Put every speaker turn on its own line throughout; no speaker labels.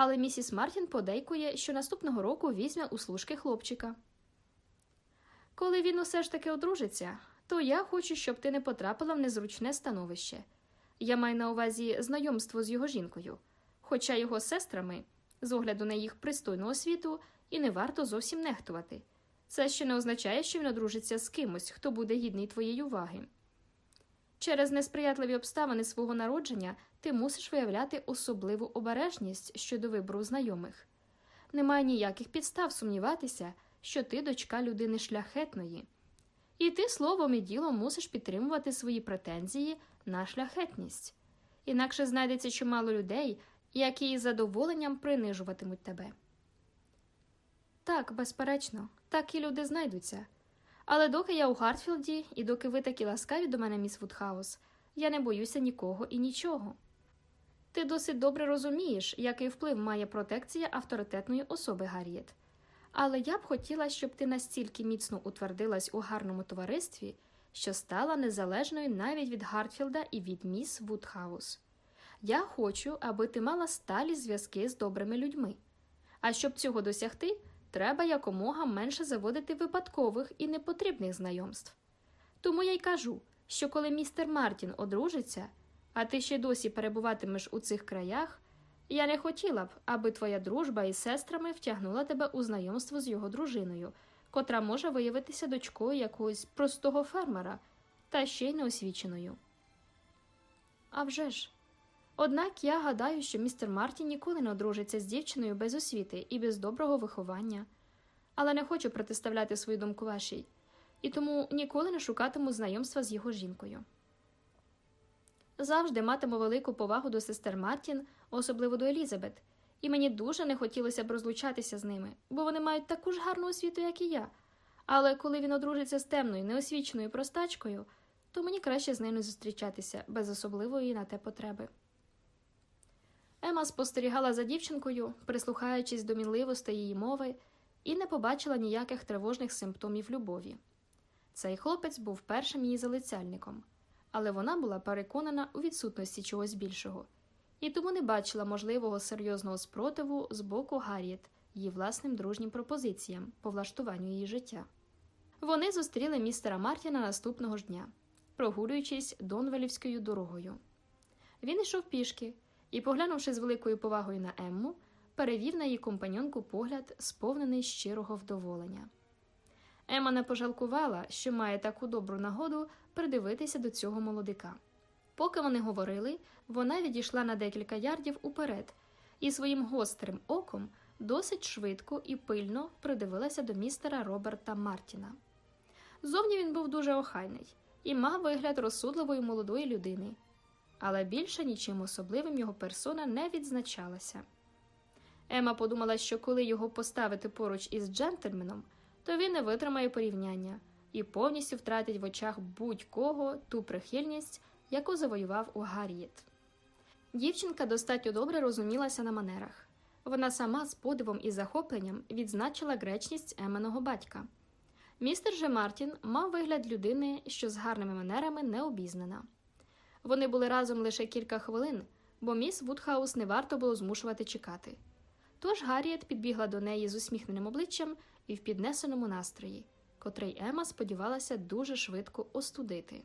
але місіс Мартін подейкує, що наступного року візьме у служки хлопчика. Коли він усе ж таки одружиться, то я хочу, щоб ти не потрапила в незручне становище. Я маю на увазі знайомство з його жінкою, хоча його сестрами, з огляду на їх пристойну освіту, і не варто зовсім нехтувати. Це ще не означає, що він одружиться з кимось, хто буде гідний твоєї уваги. Через несприятливі обставини свого народження ти мусиш виявляти особливу обережність щодо вибору знайомих. Немає ніяких підстав сумніватися, що ти дочка людини шляхетної, і ти словом і ділом мусиш підтримувати свої претензії на шляхетність. Інакше знайдеться чимало людей, які із задоволенням принижуватимуть тебе. Так, безперечно, такі люди знайдуться. Але доки я у Гартфілді і доки ви такі ласкаві до мене, міс Вудхаус, я не боюся нікого і нічого. Ти досить добре розумієш, який вплив має протекція авторитетної особи Гарріет. Але я б хотіла, щоб ти настільки міцно утвердилась у гарному товаристві, що стала незалежною навіть від Гартфілда і від міс Вудхаус. Я хочу, аби ти мала сталі зв'язки з добрими людьми. А щоб цього досягти, треба якомога менше заводити випадкових і непотрібних знайомств. Тому я й кажу, що коли містер Мартін одружиться, а ти ще досі перебуватимеш у цих краях, я не хотіла б, аби твоя дружба із сестрами втягнула тебе у знайомство з його дружиною, котра може виявитися дочкою якогось простого фермера та ще й неосвіченою. А вже ж. Однак я гадаю, що містер Мартін ніколи не одружиться з дівчиною без освіти і без доброго виховання, але не хочу протиставляти свою думку вашій, і тому ніколи не шукатиму знайомства з його жінкою. Завжди матиму велику повагу до сестер Мартін, особливо до Елізабет, і мені дуже не хотілося б розлучатися з ними, бо вони мають таку ж гарну освіту, як і я. Але коли він одружиться з темною, неосвіченою простачкою, то мені краще з не зустрічатися без особливої на те потреби. Ема спостерігала за дівчинкою, прислухаючись до мінливостей її мови, і не побачила ніяких тривожних симптомів любові. Цей хлопець був першим її залицяльником, але вона була переконана у відсутності чогось більшого, і тому не бачила можливого серйозного спротиву з боку Гарріет її власним дружнім пропозиціям по влаштуванню її життя. Вони зустріли містера Мартіна наступного ж дня, прогулюючись Донвелівською дорогою. Він йшов пішки і, поглянувши з великою повагою на Емму, перевів на її компаньонку погляд, сповнений щирого вдоволення. Ема не пожалкувала, що має таку добру нагоду придивитися до цього молодика. Поки вони говорили, вона відійшла на декілька ярдів уперед і своїм гострим оком досить швидко і пильно придивилася до містера Роберта Мартіна. Зовні він був дуже охайний і мав вигляд розсудливої молодої людини, але більше нічим особливим його персона не відзначалася. Ема подумала, що коли його поставити поруч із джентльменом, то він не витримає порівняння і повністю втратить в очах будь-кого ту прихильність, яку завоював у Гарріет. Дівчинка достатньо добре розумілася на манерах. Вона сама з подивом і захопленням відзначила гречність Еменого батька. Містер же Мартін мав вигляд людини, що з гарними манерами не обізнана. Вони були разом лише кілька хвилин, бо міс Вудхаус не варто було змушувати чекати. Тож Гарріет підбігла до неї з усміхненим обличчям і в піднесеному настрої, котрий Ема сподівалася дуже швидко остудити.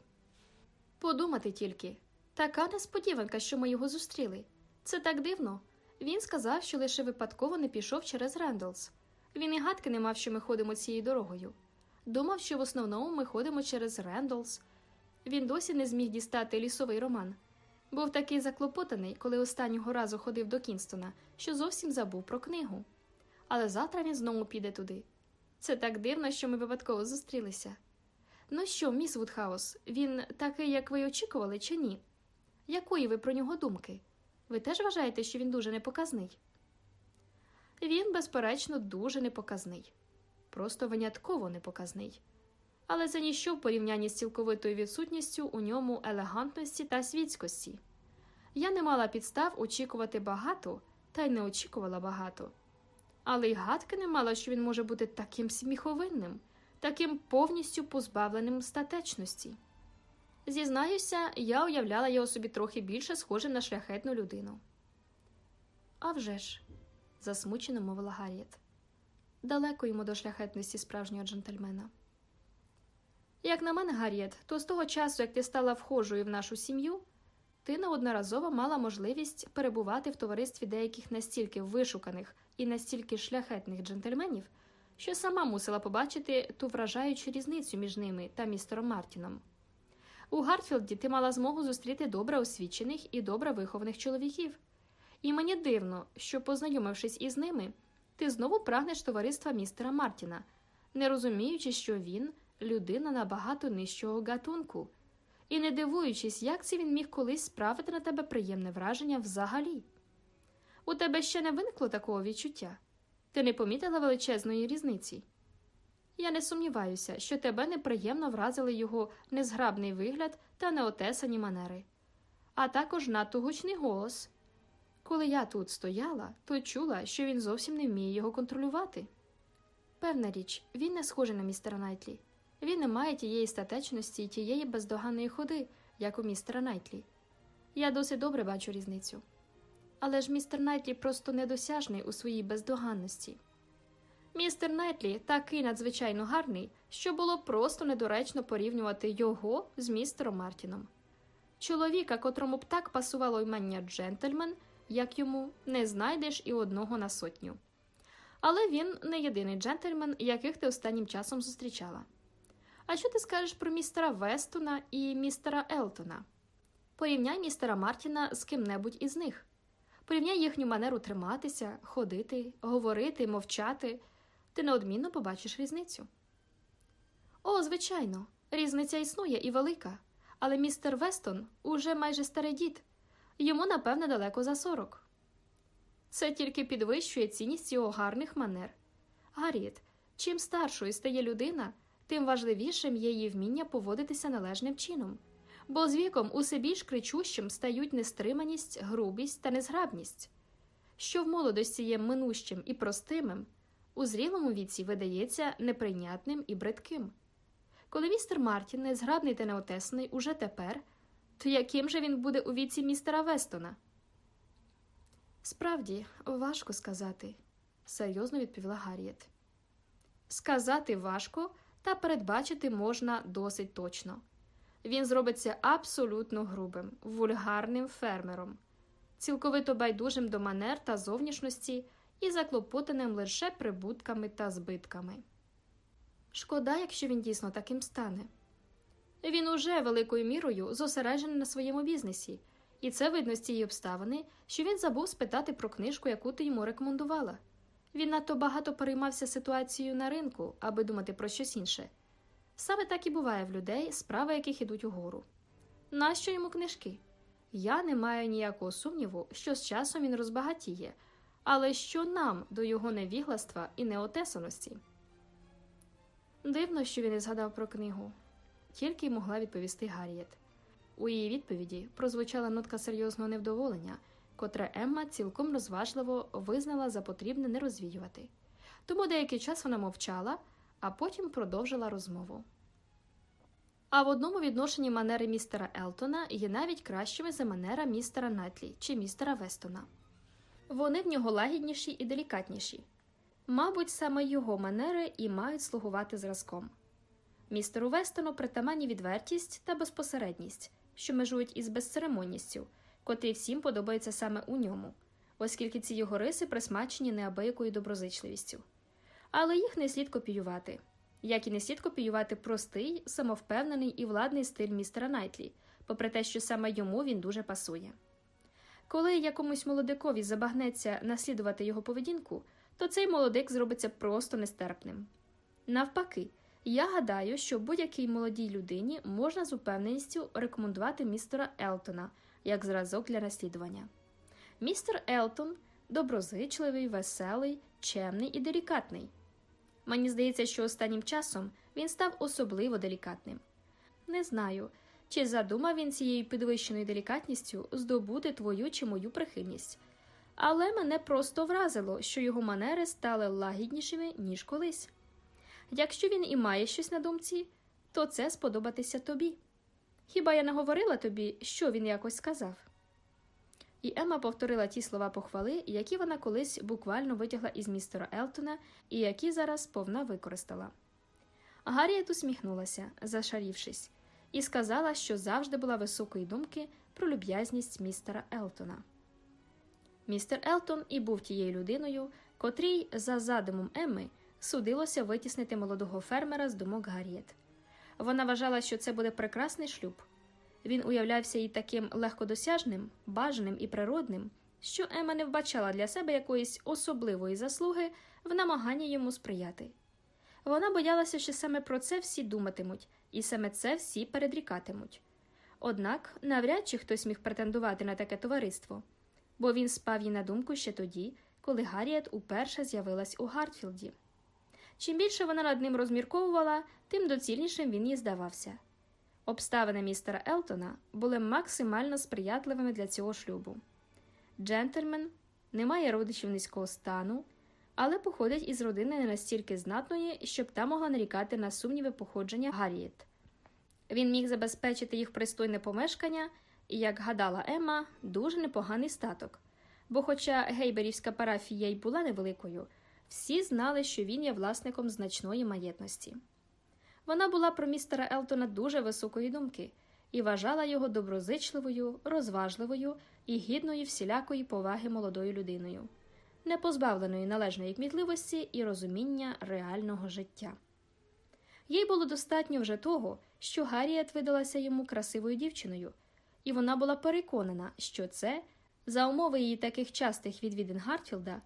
Подумати тільки така несподіванка, що ми його зустріли. Це так дивно. Він сказав, що лише випадково не пішов через Рендлс. Він і гадки не мав, що ми ходимо цією дорогою. Думав, що в основному ми ходимо через Рендлс. Він досі не зміг дістати лісовий роман. Був такий заклопотаний, коли останнього разу ходив до Кінгстона, що зовсім забув про книгу. Але завтра він знову піде туди. Це так дивно, що ми випадково зустрілися. Ну що, міс Вудхаус, він такий, як ви очікували, чи ні? Якої ви про нього думки? Ви теж вважаєте, що він дуже непоказний? Він, безперечно, дуже непоказний, просто винятково непоказний. Але це ніщо в порівнянні з цілковитою відсутністю у ньому елегантності та світськості. Я не мала підстав очікувати багато, та й не очікувала багато. Але й гадки не мала, що він може бути таким сміховинним, таким повністю позбавленим статечності. Зізнаюся, я уявляла його собі трохи більше схожим на шляхетну людину. А вже ж, засмучено мовила Гарріет. Далеко йому до шляхетності справжнього джентльмена. Як на мене, Гарріет, то з того часу, як ти стала вхожою в нашу сім'ю, ти неодноразово мала можливість перебувати в товаристві деяких настільки вишуканих і настільки шляхетних джентльменів, що сама мусила побачити ту вражаючу різницю між ними та містером Мартіном. У Гартфілді ти мала змогу зустріти добре освічених і добре вихованих чоловіків. І мені дивно, що, познайомившись із ними, ти знову прагнеш товариства містера Мартіна, не розуміючи, що він людина набагато нижчого гатунку, і не дивуючись, як це він міг колись справити на тебе приємне враження взагалі. У тебе ще не виникло такого відчуття? Ти не помітила величезної різниці? Я не сумніваюся, що тебе неприємно вразили його незграбний вигляд та неотесані манери, а також надто гучний голос. Коли я тут стояла, то чула, що він зовсім не вміє його контролювати. Певна річ, він не схожий на містера Найтлі. Він не має тієї статечності і тієї бездоганної ходи, як у містера Найтлі. Я досить добре бачу різницю. Але ж містер Найтлі просто недосяжний у своїй бездоганності. Містер Найтлі такий надзвичайно гарний, що було просто недоречно порівнювати його з містером Мартіном. Чоловіка, котрому б так пасувало імення джентльмен, як йому не знайдеш і одного на сотню. Але він не єдиний джентльмен, яких ти останнім часом зустрічала. А що ти скажеш про містера Вестона і містера Елтона? Порівняй містера Мартіна з ким-небудь із них. Порівняй їхню манеру триматися, ходити, говорити, мовчати. Ти неодмінно побачиш різницю. О, звичайно, різниця існує і велика, але містер Вестон уже майже старий дід, йому, напевне, далеко за сорок. Це тільки підвищує цінність його гарних манер. Гарріет, чим старшою стає людина, тим важливішим є її вміння поводитися належним чином, бо з віком усе більш кричущим стають нестриманість, грубість та незграбність. Що в молодості є минущим і простимим, у зрілому віці видається неприйнятним і бридким. Коли містер Мартін незграбний та неотесаний уже тепер, то яким же він буде у віці містера Вестона? Справді, важко сказати, серйозно відповіла Гарріет. Сказати важко, та передбачити можна досить точно. Він зробиться абсолютно грубим, вульгарним фермером, цілковито байдужим до манер та зовнішності і заклопотаним лише прибутками та збитками. Шкода, якщо він дійсно таким стане. Він уже великою мірою зосереджений на своєму бізнесі, і це видно з цієї обставини, що він забув спитати про книжку, яку ти йому рекомендувала. Він надто багато переймався ситуацією на ринку, аби думати про щось інше. Саме так і буває в людей, справи яких ідуть угору. Нащо йому книжки? Я не маю ніякого сумніву, що з часом він розбагатіє, але що нам до його невігластва і неотесаності? Дивно, що він не згадав про книгу, тільки й могла відповісти Гарріет. У її відповіді прозвучала нотка серйозного невдоволення, котре Емма цілком розважливо визнала за потрібне не розвіювати. Тому деякий час вона мовчала, а потім продовжила розмову. А в одному відношенні манери містера Елтона є навіть кращими за манера містера Натлі чи містера Вестона. Вони в нього лагідніші і делікатніші. Мабуть, саме його манери і мають слугувати зразком. Містеру Вестону притаманні відвертість та безпосередність, що межують із безцеремонністю, котрі всім подобаються саме у ньому, оскільки ці його риси присмачені неабиякою доброзичливістю. Але їх не слід копіювати, як і не слід копіювати простий, самовпевнений і владний стиль містера Найтлі, попри те, що саме йому він дуже пасує. Коли якомусь молодикові забагнеться наслідувати його поведінку, то цей молодик зробиться просто нестерпним. Навпаки, я гадаю, що будь-якій молодій людині можна з упевненістю рекомендувати містера Елтона як зразок для наслідування. Містер Елтон доброзичливий, веселий, чемний і делікатний. Мені здається, що останнім часом він став особливо делікатним. Не знаю, чи задумав він цією підвищеною делікатністю здобути твою чи мою прихильність, але мене просто вразило, що його манери стали лагіднішими, ніж колись. Якщо він і має щось на думці, то це сподобатися тобі. Хіба я не говорила тобі, що він якось сказав? І Емма повторила ті слова похвали, які вона колись буквально витягла із містера Елтона і які зараз повна використала. Гарріет усміхнулася, зашарівшись, і сказала, що завжди була високої думки про люб'язність містера Елтона. Містер Елтон і був тією людиною, котрій, за задумом Емми, судилося витіснити молодого фермера з думок Гарріет. Вона вважала, що це буде прекрасний шлюб. Він уявлявся їй таким легкодосяжним, бажаним і природним, що Ема не вбачала для себе якоїсь особливої заслуги в намаганні йому сприяти. Вона боялася, що саме про це всі думатимуть, і саме це всі передрікатимуть. Однак навряд чи хтось міг претендувати на таке товариство, бо він спав їй на думку ще тоді, коли Гарріет уперше з'явилась у Гартфілді. Чим більше вона над ним розмірковувала, тим доцільнішим він їй здавався. Обставини містера Елтона були максимально сприятливими для цього шлюбу. Джентльмен не має родичів низького стану, але походить із родини не настільки знатної, щоб та могла нарікати на сумніви походження Гарріет. Він міг забезпечити їх пристойне помешкання і, як гадала Емма, дуже непоганий статок. Бо, хоча гейберівська парафія й була невеликою, всі знали, що він є власником значної маєтності. Вона була про містера Елтона дуже високої думки і вважала його доброзичливою, розважливою і гідною всілякої поваги молодою людиною, не позбавленою належної кмітливості і розуміння реального життя. Їй було достатньо вже того, що Гарріет видалася йому красивою дівчиною, і вона була переконана, що це, за умови її таких частих відвідин Гартфілда,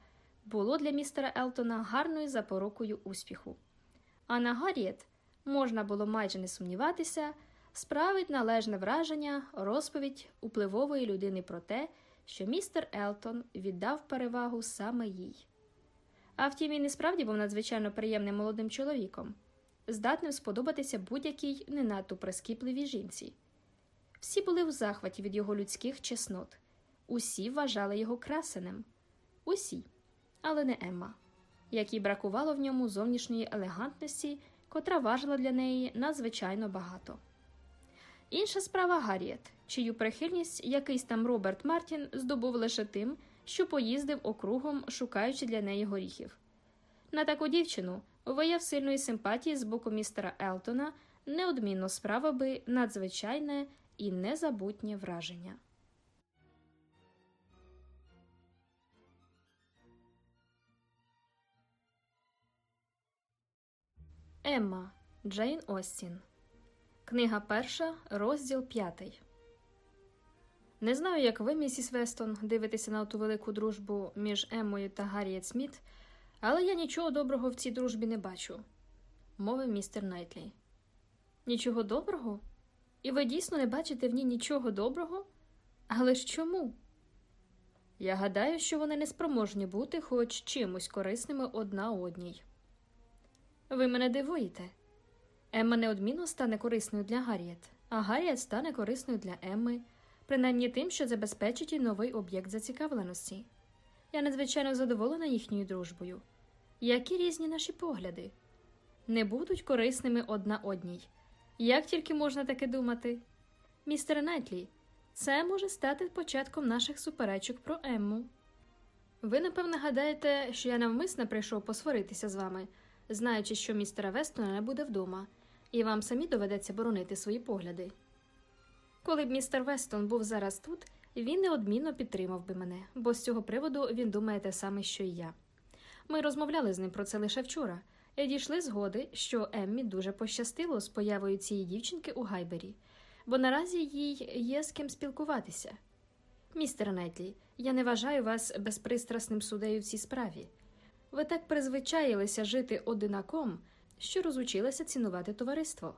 було для містера Елтона гарною запорукою успіху. А на Гарріет можна було майже не сумніватися, справить належне враження розповідь упливової людини про те, що містер Елтон віддав перевагу саме їй. А втім, він і справді був надзвичайно приємним молодим чоловіком, здатним сподобатися будь-якій не надто прискіпливій жінці. Всі були в захваті від його людських чеснот, усі вважали його красеним, усі, але не Емма, якій бракувало в ньому зовнішньої елегантності котра важила для неї надзвичайно багато. Інша справа Гарріет, чию прихильність якийсь там Роберт Мартін здобув лише тим, що поїздив округом, шукаючи для неї горіхів. На таку дівчину вияв сильної симпатії з боку містера Елтона неодмінно справа би надзвичайне і незабутнє враження. Емма Джейн Остін. Книга перша, розділ п'ятий. Не знаю, як ви, місіс Вестон, дивитеся на ту велику дружбу між Еммою та Гарріет Сміт, але я нічого доброго в цій дружбі не бачу, мовив містер Найтлі. Нічого доброго? І ви дійсно не бачите в ній нічого доброго? Але ж чому? Я гадаю, що вони не спроможні бути хоч чимось корисними одна одній. Ви мене дивуєте. Емма неодмінно стане корисною для Гарріет, а Гарріет стане корисною для Емми, принаймні тим, що забезпечить їй новий об'єкт зацікавленості. Я надзвичайно задоволена їхньою дружбою. Які різні наші погляди не будуть корисними одна одній. Як тільки можна таке думати? Містер Найтлі, це може стати початком наших суперечок про Емму. Ви, напевне, гадаєте, що я навмисно прийшов посваритися з вами знаючи, що містера Вестона не буде вдома, і вам самі доведеться боронити свої погляди. Коли б містер Вестон був зараз тут, він неодмінно підтримав би мене, бо з цього приводу він думає те саме, що і я. Ми розмовляли з ним про це лише вчора, і дійшли згоди, що Еммі дуже пощастило з появою цієї дівчинки у Гайбері, бо наразі їй є з ким спілкуватися. Містер Найтлі, я не вважаю вас безпристрасним судею в цій справі. Ви так призвичаїлися жити одинаком, що розучилися цінувати товариство.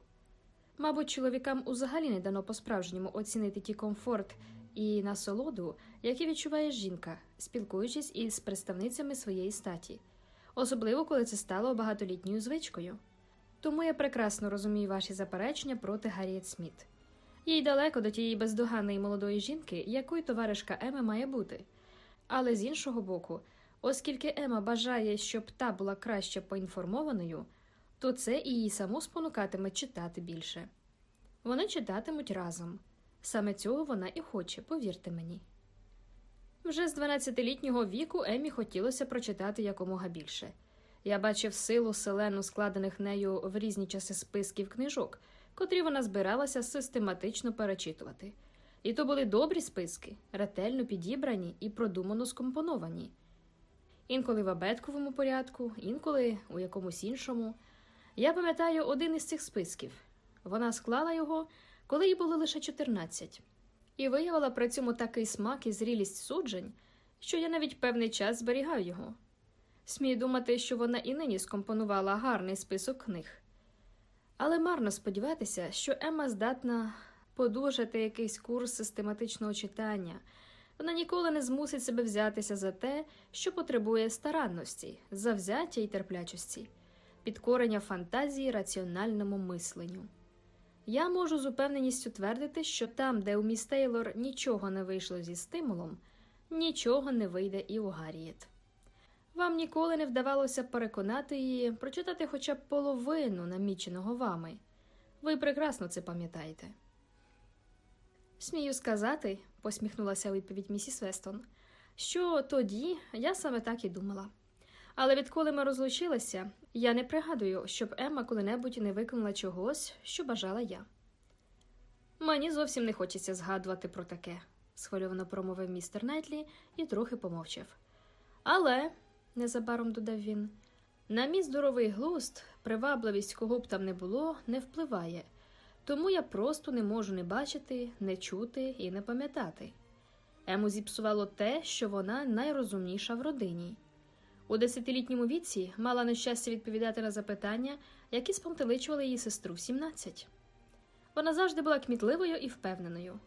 Мабуть, чоловікам взагалі не дано по-справжньому оцінити ті комфорт і насолоду, які відчуває жінка, спілкуючись із представницями своєї статі, особливо коли це стало багатолітньою звичкою. Тому я прекрасно розумію ваші заперечення проти Гарріет Сміт. Їй далеко до тієї бездоганної молодої жінки, якою товаришка Еми має бути. Але з іншого боку, Оскільки Ема бажає, щоб та була краще поінформованою, то це і її саму спонукатиме читати більше. Вони читатимуть разом. Саме цього вона і хоче, повірте мені. Вже з 12-літнього віку Емі хотілося прочитати якомога більше. Я бачив силу селену складених нею в різні часи списків книжок, котрі вона збиралася систематично перечитувати. І то були добрі списки, ретельно підібрані і продумано скомпоновані. Інколи в абетковому порядку, інколи у якомусь іншому. Я пам'ятаю один із цих списків. Вона склала його, коли їй було лише 14, і виявила при цьому такий смак і зрілість суджень, що я навіть певний час зберігаю його. Смію думати, що вона і нині скомпонувала гарний список книг. Але марно сподіватися, що Емма здатна подужати якийсь курс систематичного читання. Вона ніколи не змусить себе взятися за те, що потребує старанності, завзяття і терплячості, підкорення фантазії раціональному мисленню. Я можу з упевненістю твердити, що там, де у міс Тейлор нічого не вийшло зі стимулом, нічого не вийде і у Гарріет. Вам ніколи не вдавалося переконати її прочитати хоча б половину наміченого вами. Ви прекрасно це пам'ятаєте. Смію сказати, посміхнулася відповідь місіс Вестон, що тоді я саме так і думала. Але відколи ми розлучилися, я не пригадую, щоб Емма коли-небудь не виконала чогось, що бажала я. Мені зовсім не хочеться згадувати про таке, схвильовано промовив містер Найтлі і трохи помовчав. Але, незабаром додав він, на мій здоровий глузд, привабливість кого б там не було, не впливає, тому я просто не можу не бачити, не чути і не пам'ятати. Ему зіпсувало те, що вона найрозумніша в родині. У десятилітньому віці мала нещастя відповідати на запитання, які спомтеличували її сестру в 17. Вона завжди була кмітливою і впевненою.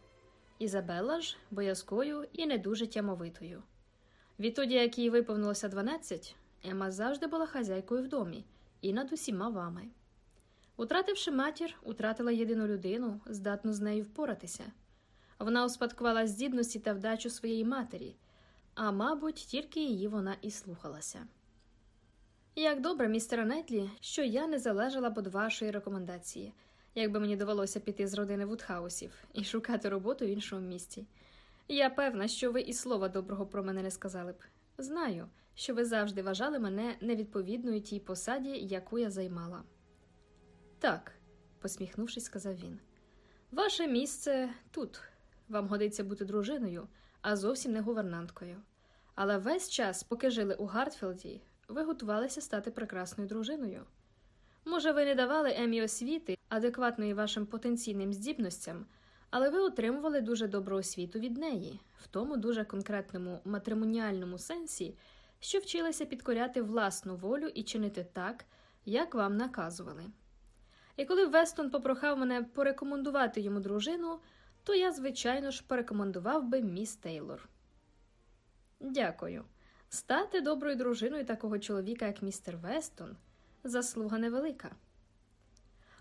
Ізабелла ж боязкою і не дуже тямовитою. Відтоді, як їй виповнилося 12, Ема завжди була хазяйкою в домі і над усіма вами. Утративши матір, утратила єдину людину, здатну з нею впоратися. Вона успадкувала здібності та вдачу своєї матері, а мабуть, тільки її вона і слухалася. Як добре, містере Нетлі, що я не залежала б від вашої рекомендації, якби мені довелося піти з родини Вудхаусів і шукати роботу в іншому місті. Я певна, що ви і слова доброго про мене не сказали б. Знаю, що ви завжди вважали мене невідповідною тій посаді, яку я займала. Так, посміхнувшись, сказав він. Ваше місце тут. Вам годиться бути дружиною, а зовсім не гувернанткою. Але весь час, поки жили у Гартфілді, ви готувалися стати прекрасною дружиною. Може, ви не давали Емі освіти, адекватної вашим потенційним здібностям, але ви отримували дуже добру освіту від неї, в тому дуже конкретному матримоніальному сенсі, що вчилися підкоряти власну волю і чинити так, як вам наказували. І коли Вестон попрохав мене порекомендувати йому дружину, то я, звичайно ж, порекомендував би міс Тейлор. Дякую. Стати доброю дружиною такого чоловіка, як містер Вестон, заслуга невелика.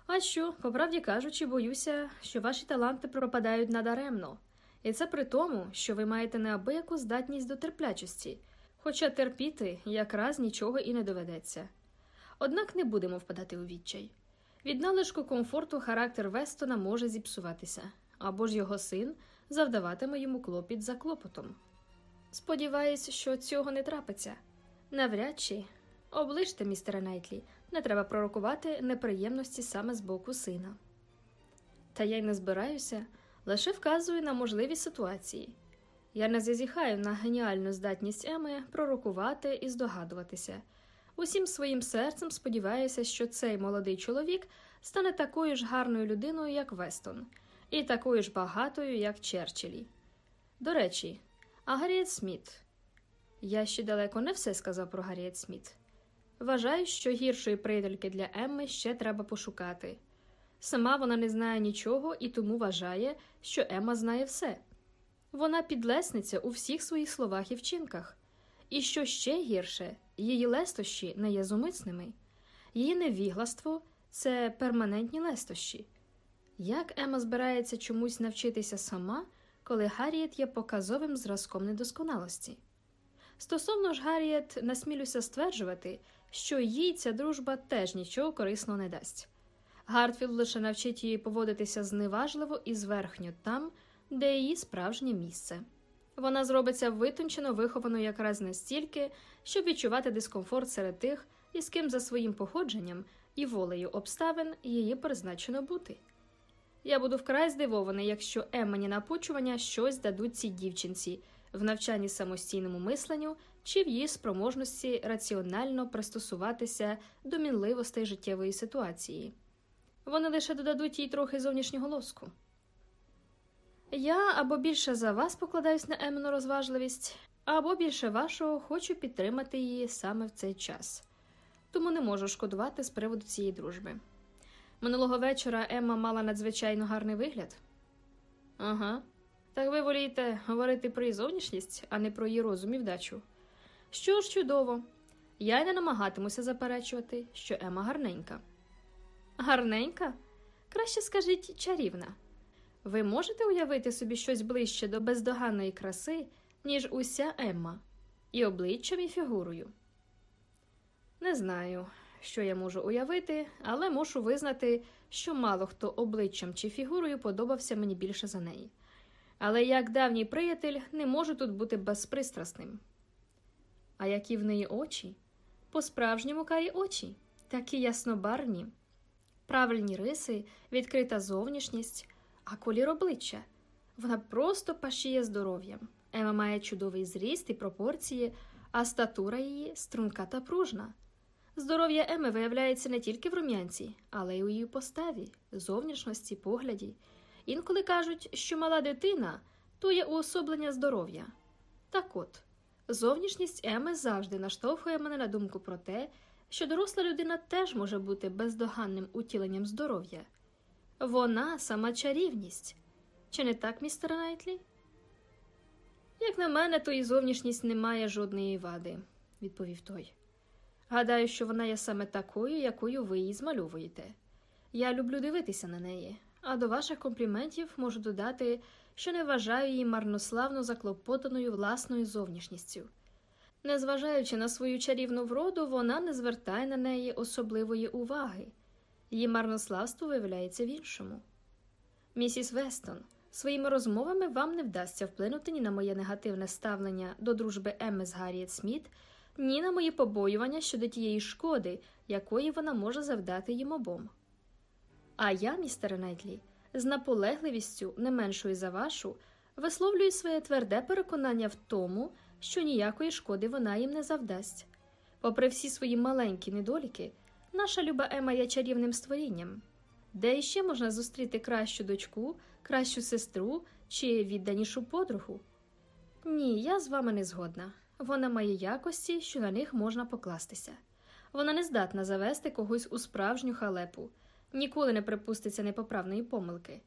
А що, по правді кажучи, боюся, що ваші таланти пропадають надаремно, і це при тому, що ви маєте неабияку здатність до терплячості, хоча терпіти якраз нічого і не доведеться. Однак не будемо впадати у відчай. Від налишку комфорту характер Вестона може зіпсуватися, або ж його син завдаватиме йому клопіт за клопотом. Сподіваюсь, що цього не трапиться. Навряд чи оближте, містере Найтлі, не треба пророкувати неприємності саме з боку сина. Та я й не збираюся, лише вказую на можливі ситуації. Я не зазіхаю на геніальну здатність Еми пророкувати і здогадуватися. Усім своїм серцем сподіваюся, що цей молодий чоловік стане такою ж гарною людиною, як Вестон, і такою ж багатою, як Черчиллі. До речі, а Гарріет Сміт. Я ще далеко не все сказав про Гарріет Сміт. Вважаю, що гіршої приятельки для Емми ще треба пошукати. Сама вона не знає нічого і тому вважає, що Емма знає все. Вона підлесниця у всіх своїх словах і вчинках. І що ще гірше, її лестощі не є зумисними, її невігластво це перманентні лестощі. Як Ема збирається чомусь навчитися сама, коли Гарріет є показовим зразком недосконалості? Стосовно ж Гарріет, насмілюся стверджувати, що їй ця дружба теж нічого корисного не дасть. Гартфілд лише навчить її поводитися зневажливо і зверхньо там, де її справжнє місце. Вона зробиться витончено вихованою якраз настільки, щоб відчувати дискомфорт серед тих, із ким за своїм походженням і волею обставин її призначено бути. Я буду вкрай здивований, якщо Еммані напучування щось дадуть цій дівчинці в навчанні самостійному мисленню чи в її спроможності раціонально пристосуватися до мінливостей життєвої ситуації. Вони лише додадуть їй трохи зовнішнього лоску. Я або більше за вас покладаюсь на Емину розважливість, або більше вашого хочу підтримати її саме в цей час, тому не можу шкодувати з приводу цієї дружби. Минулого вечора Емма мала надзвичайно гарний вигляд. Ага. Так ви волієте говорити про її зовнішність, а не про її розум і вдачу. Що ж, чудово, я й не намагатимуся заперечувати, що Ема гарненька. Гарненька? Краще скажіть чарівна. Ви можете уявити собі щось ближче до бездоганної краси, ніж уся Емма, і обличчям, і фігурою? Не знаю, що я можу уявити, але мушу визнати, що мало хто обличчям чи фігурою подобався мені більше за неї. Але як давній приятель не можу тут бути безпристрасним. А які в неї очі? По-справжньому карі очі, такі яснобарвні, правильні риси, відкрита зовнішність, а колір обличчя. Вона просто пашіє здоров'ям. Ема має чудовий зріст і пропорції, а статура її струнка та пружна. Здоров'я Еми виявляється не тільки в рум'янці, але й у її поставі, зовнішності, погляді. Інколи кажуть, що мала дитина то є уособлення здоров'я. Так от, зовнішність Еми завжди наштовхує мене на думку про те, що доросла людина теж може бути бездоганним утіленням здоров'я. Вона сама чарівність. Чи не так, містер Найтлі? Як на мене, то і зовнішність не має жодної вади, відповів той. Гадаю, що вона є саме такою, якою ви її змальовуєте. Я люблю дивитися на неї, а до ваших компліментів можу додати, що не вважаю її марнославно заклопотаною власною зовнішністю. Незважаючи на свою чарівну вроду, вона не звертає на неї особливої уваги, її марнославство виявляється в іншому. Місіс Вестон, своїми розмовами вам не вдасться вплинути ні на моє негативне ставлення до дружби Емми з Гарріет Сміт, ні на мої побоювання щодо тієї шкоди, якої вона може завдати їм обом. А я, містере Найтлі, з наполегливістю, не меншою за вашу, висловлюю своє тверде переконання в тому, що ніякої шкоди вона їм не завдасть. Попри всі свої маленькі недоліки, наша люба Ема є чарівним створінням. Де іще можна зустріти кращу дочку, кращу сестру чи відданішу подругу? Ні, я з вами не згодна. Вона має якості, що на них можна покластися. Вона не здатна завести когось у справжню халепу, ніколи не припуститься непоправної помилки.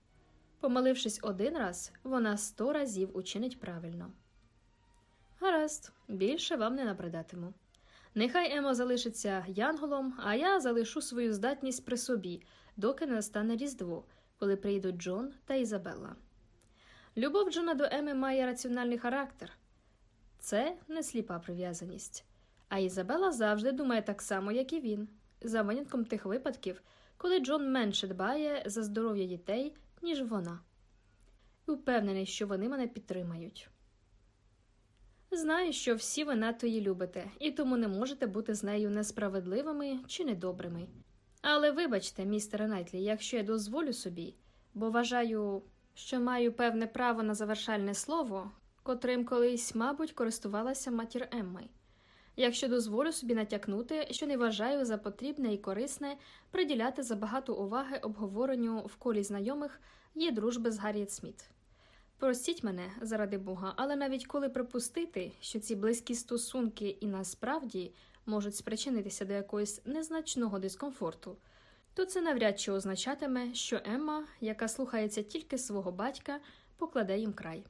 Помилившись один раз, вона сто разів учинить правильно. Гаразд, більше вам не набридатиму. Нехай Емо залишиться янголом, а я залишу свою здатність при собі, доки не настане Різдво, коли прийдуть Джон та Ізабелла. Любов Джона до Еми має раціональний характер це не сліпа прив'язаність. А Ізабела завжди думає так само, як і він, за винятком тих випадків, коли Джон менше дбає за здоров'я дітей, ніж вона. Упевнений, що вони мене підтримають. Знаю, що всі ви надто її любите, і тому не можете бути з нею несправедливими чи недобрими. Але вибачте, містере Найтлі, якщо я дозволю собі, бо вважаю, що маю певне право на завершальне слово, котрим колись, мабуть, користувалася матір Емми. Якщо дозволю собі натякнути, що не вважаю за потрібне і корисне приділяти забагато уваги обговоренню в колі знайомих є дружби з Гарріет Сміт. Простіть мене, заради Бога, але навіть коли припустити, що ці близькі стосунки і насправді можуть спричинитися до якогось незначного дискомфорту, то це навряд чи означатиме, що Емма, яка слухається тільки свого батька, покладе їм край.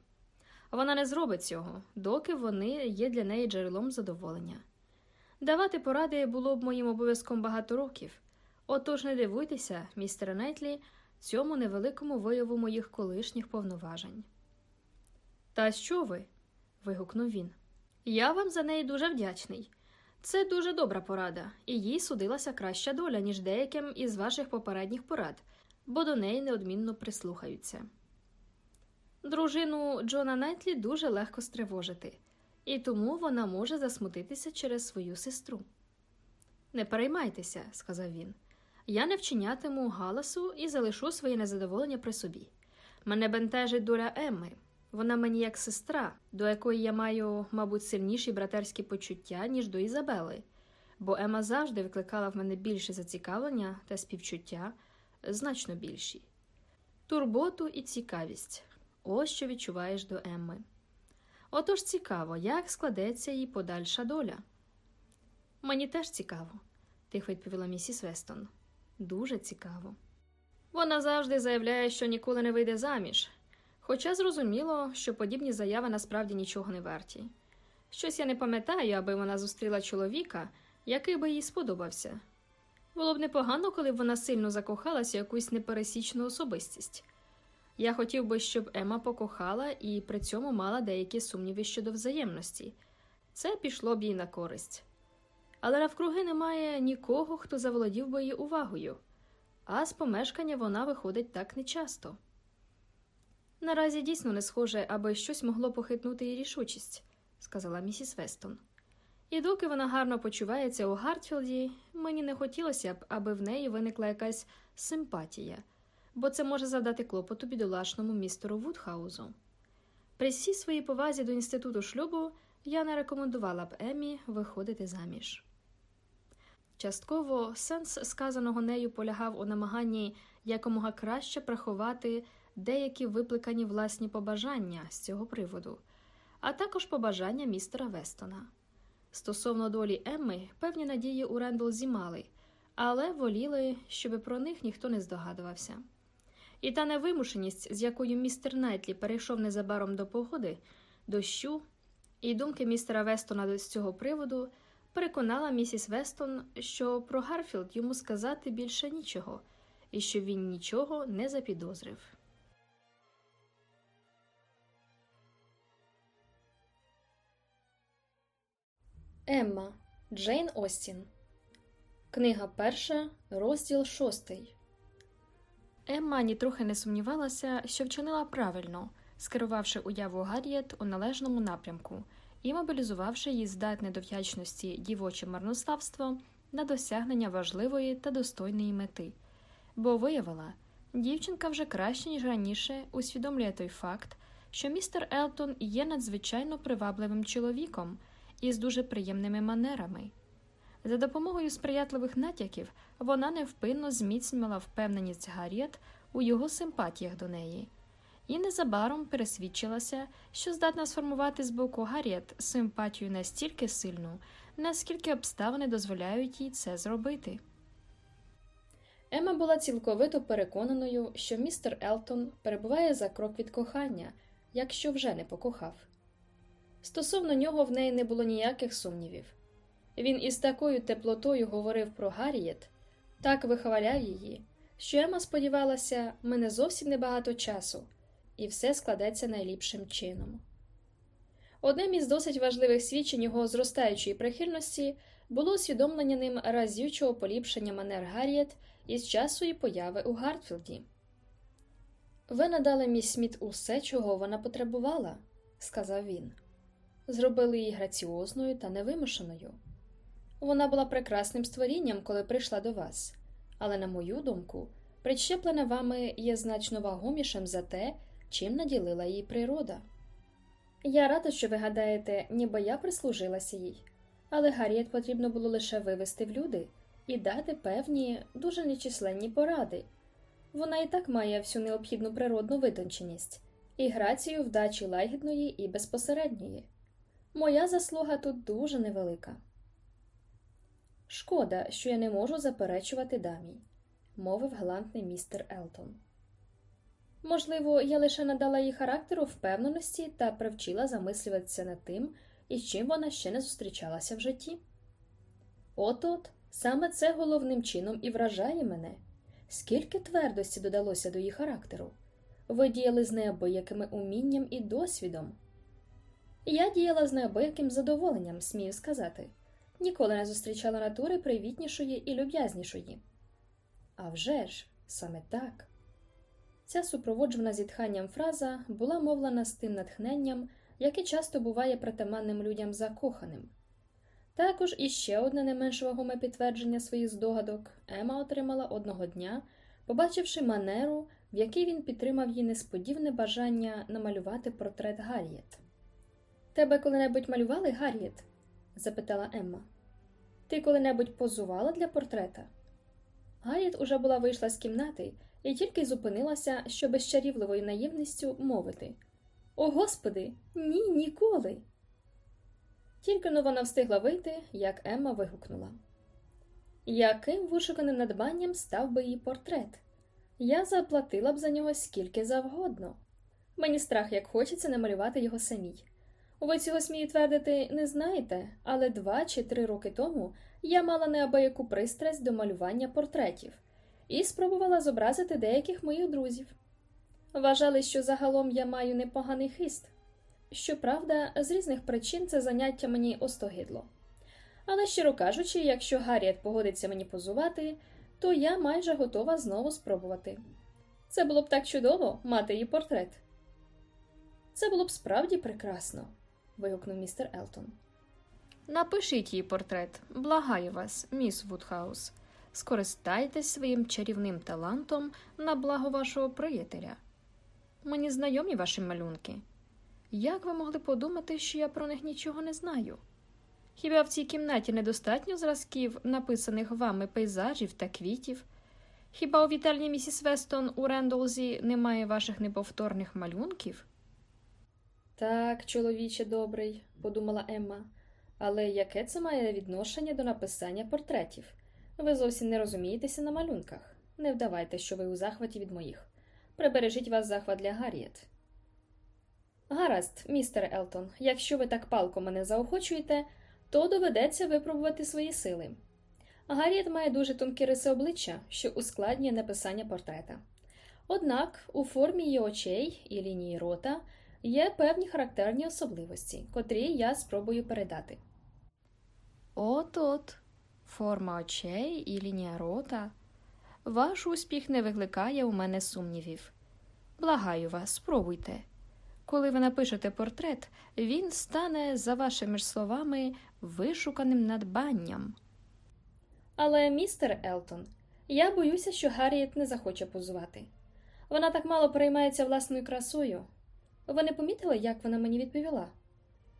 Вона не зробить цього, доки вони є для неї джерелом задоволення. Давати поради було б моїм обов'язком багато років, отож не дивуйтеся, містере Найтлі, цьому невеликому вияву моїх колишніх повноважень. Та що ви? вигукнув він. Я вам за неї дуже вдячний. Це дуже добра порада, і їй судилася краща доля, ніж деяким із ваших попередніх порад, бо до неї неодмінно прислухаються. Дружину Джона Найтлі дуже легко стривожити, і тому вона може засмутитися через свою сестру. Не переймайтеся, сказав він. Я не вчинятиму галасу і залишу своє незадоволення при собі. Мене бентежить доля Емми. Вона мені як сестра, до якої я маю, мабуть, сильніші братерські почуття, ніж до Ізабели, бо Ема завжди викликала в мене більше зацікавлення та співчуття, значно більші. Турботу і цікавість ось що відчуваєш до Емми. Отож цікаво, як складеться її подальша доля. Мені теж цікаво, тихо відповіла місіс Вестон. Дуже цікаво. Вона завжди заявляє, що ніколи не вийде заміж, хоча зрозуміло, що подібні заяви насправді нічого не варті. Щось я не пам'ятаю, аби вона зустріла чоловіка, який би їй сподобався. Було б непогано, коли б вона сильно закохалася в якусь непересічну особистість. Я хотів би, щоб Ема покохала і при цьому мала деякі сумніви щодо взаємності. Це пішло б їй на користь. Але навкруги немає нікого, хто заволодів би її увагою, а з помешкання вона виходить так нечасто. Наразі дійсно не схоже, аби щось могло похитнути її рішучість, сказала місіс Вестон. І доки вона гарно почувається у Гартфілді, мені не хотілося б, аби в неї виникла якась симпатія, бо це може завдати клопоту бідолашному містеру Вудхаузу. При всій своїй повазі до інституту шлюбу я не рекомендувала б Емі виходити заміж. Частково сенс сказаного нею полягав у намаганні якомога краще приховати деякі викликані власні побажання з цього приводу, а також побажання містера Вестона. Стосовно долі Емми, певні надії у Рендолзі мали, але воліли, щоб про них ніхто не здогадувався. І та невимушеність, з якою містер Найтлі перейшов незабаром до погоди, дощу, і думки містера Вестона з цього приводу переконала місіс Вестон, що про Гартфілд йому сказати більше нічого, і що він нічого не запідозрив. Емма Джейн Остін. Книга перша, розділ шостий. Емма нітрохи не сумнівалася, що вчинила правильно, скерувавши уяву Гарріет у належному напрямку і мобілізувавши її здатне до вдячності дівоче марнославство на досягнення важливої та достойної мети, бо виявила, дівчинка вже краще, ніж раніше, усвідомлює той факт, що містер Елтон є надзвичайно привабливим чоловіком із дуже приємними манерами. За допомогою сприятливих натяків вона невпинно зміцнювала впевненість Гарріет у його симпатіях до неї, і незабаром пересвідчилася, що здатна сформувати з боку Гарріет симпатію настільки сильну, наскільки обставини дозволяють їй це зробити. Ема була цілковито переконаною, що містер Елтон перебуває за крок від кохання, якщо вже не покохав. Стосовно нього в неї не було ніяких сумнівів. Він із такою теплотою говорив про Гарріет, так вихваляв її, що Ема сподівалася, мене зовсім небагато часу, і все складеться найліпшим чином. Одним із досить важливих свідчень його зростаючої прихильності було усвідомлення ним разючого поліпшення манер Гарріет із часу її появи у Гартфілді. Ви надали міс Сміт усе, чого вона потребувала, сказав він. Зробили її граціозною та невимушеною. Вона була прекрасним створінням, коли прийшла до вас, але, на мою думку, прищеплене вами є значно вагомішим за те, чим наділила її природа. Я рада, що ви гадаєте, ніби я прислужилася їй, але Гарріет потрібно було лише вивести в люди і дати певні, дуже нечисленні поради. Вона і так має всю необхідну природну витонченість і грацію вдачі лагідної і безпосередньої. Моя заслуга тут дуже невелика. Шкода, що я не можу заперечувати дамі, мовив галантний містер Елтон. Можливо, я лише надала їй характеру впевненості та привчила замислюватися над тим, із чим вона ще не зустрічалася в житті. От от саме це головним чином і вражає мене, скільки твердості додалося до її характеру. Ви діяли з неабиякими умінням і досвідом. Я діяла з неабияким задоволенням, смію сказати, ніколи не зустрічала натури привітнішої і люб'язнішої. А вже ж, саме так.
Ця супроводжувана зітханням фраза була мовлена з тим натхненням, яке часто буває притаманним людям закоханим. Також іще одне не менш вагоме підтвердження своїх здогадок Ема отримала одного дня, побачивши манеру, в якій він підтримав її несподіване бажання намалювати портрет Гарріет. Тебе коли-небудь малювали, Гарріет? запитала Емма. Ти коли-небудь позувала для портрета? Гарріет уже була вийшла з кімнати і тільки зупинилася, щоб з чарівливою наївністю мовити О, Господи, ні, ніколи. Тільки но вона встигла вийти, як Емма вигукнула. Яким вишуканим надбанням став би її портрет? Я заплатила б за нього скільки завгодно. Мені страх, як хочеться намалювати його самій. Ви цього смію твердити не знаєте, але два чи три роки тому я мала неабияку пристрасть до малювання портретів і спробувала зобразити деяких моїх друзів. Вважали, що загалом я маю непоганий хист. Щоправда, з різних причин це заняття мені остогидло. Але, щиро кажучи, якщо Гарріет погодиться мені позувати, то я майже готова знову спробувати. Це було б так чудово мати її портрет. Це було б справді прекрасно. Вигукнув містер Елтон.
Напишіть їй портрет, благаю вас, міс Вудхаус. Скористайтесь своїм чарівним талантом на благо вашого приятеля. Мені знайомі ваші малюнки. Як ви могли подумати, що я про них нічого не знаю? Хіба в цій кімнаті недостатньо зразків, написаних вами пейзажів та квітів? Хіба у вітальні місіс Вестон у Рендолзі немає ваших неповторних малюнків?
Так, чоловіче добрий, подумала Емма, але яке це має відношення до написання портретів? Ви зовсім не розумієтеся на малюнках. Не вдавайте, що ви у захваті від моїх. Прибережіть вас захват для Гарріет. Гаразд, містер Елтон, якщо ви так палко мене заохочуєте, то доведеться випробувати свої сили. Гарріет має дуже тонкі риси обличчя, що ускладнює написання портрета. Однак у формі її очей і лінії рота є певні характерні особливості, котрі я спробую передати.
От от, форма очей і лінія рота. Ваш успіх не викликає у мене сумнівів. Благаю вас, спробуйте. Коли ви напишете портрет, він стане, за вашими ж словами, вишуканим надбанням.
Але, містер Елтон, я боюся, що Гарріет не захоче позувати. Вона так мало переймається власною красою. Ви не помітили, як вона мені відповіла?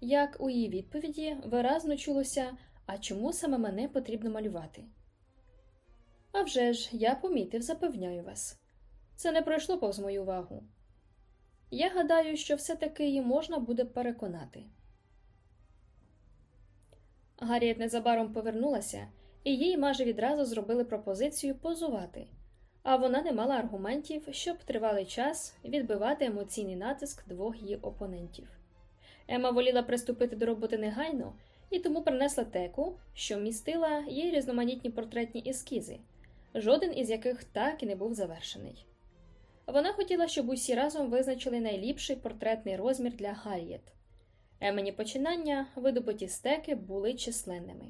Як у її відповіді виразно чулося, а чому саме мене потрібно малювати? А вже ж, я помітив, запевняю вас. Це не пройшло повз мою увагу. Я гадаю, що все-таки її можна буде переконати. Гарріет незабаром повернулася, і їй майже відразу зробили пропозицію позувати, а вона не мала аргументів, щоб тривалий час відбивати емоційний натиск двох її опонентів. Ема воліла приступити до роботи негайно і тому принесла теку, що містила їй різноманітні портретні ескізи, жоден із яких так і не був завершений. Вона хотіла, щоб усі разом визначили найліпший портретний розмір для Гарріет. Емені починання, видобуті стеки, були численними: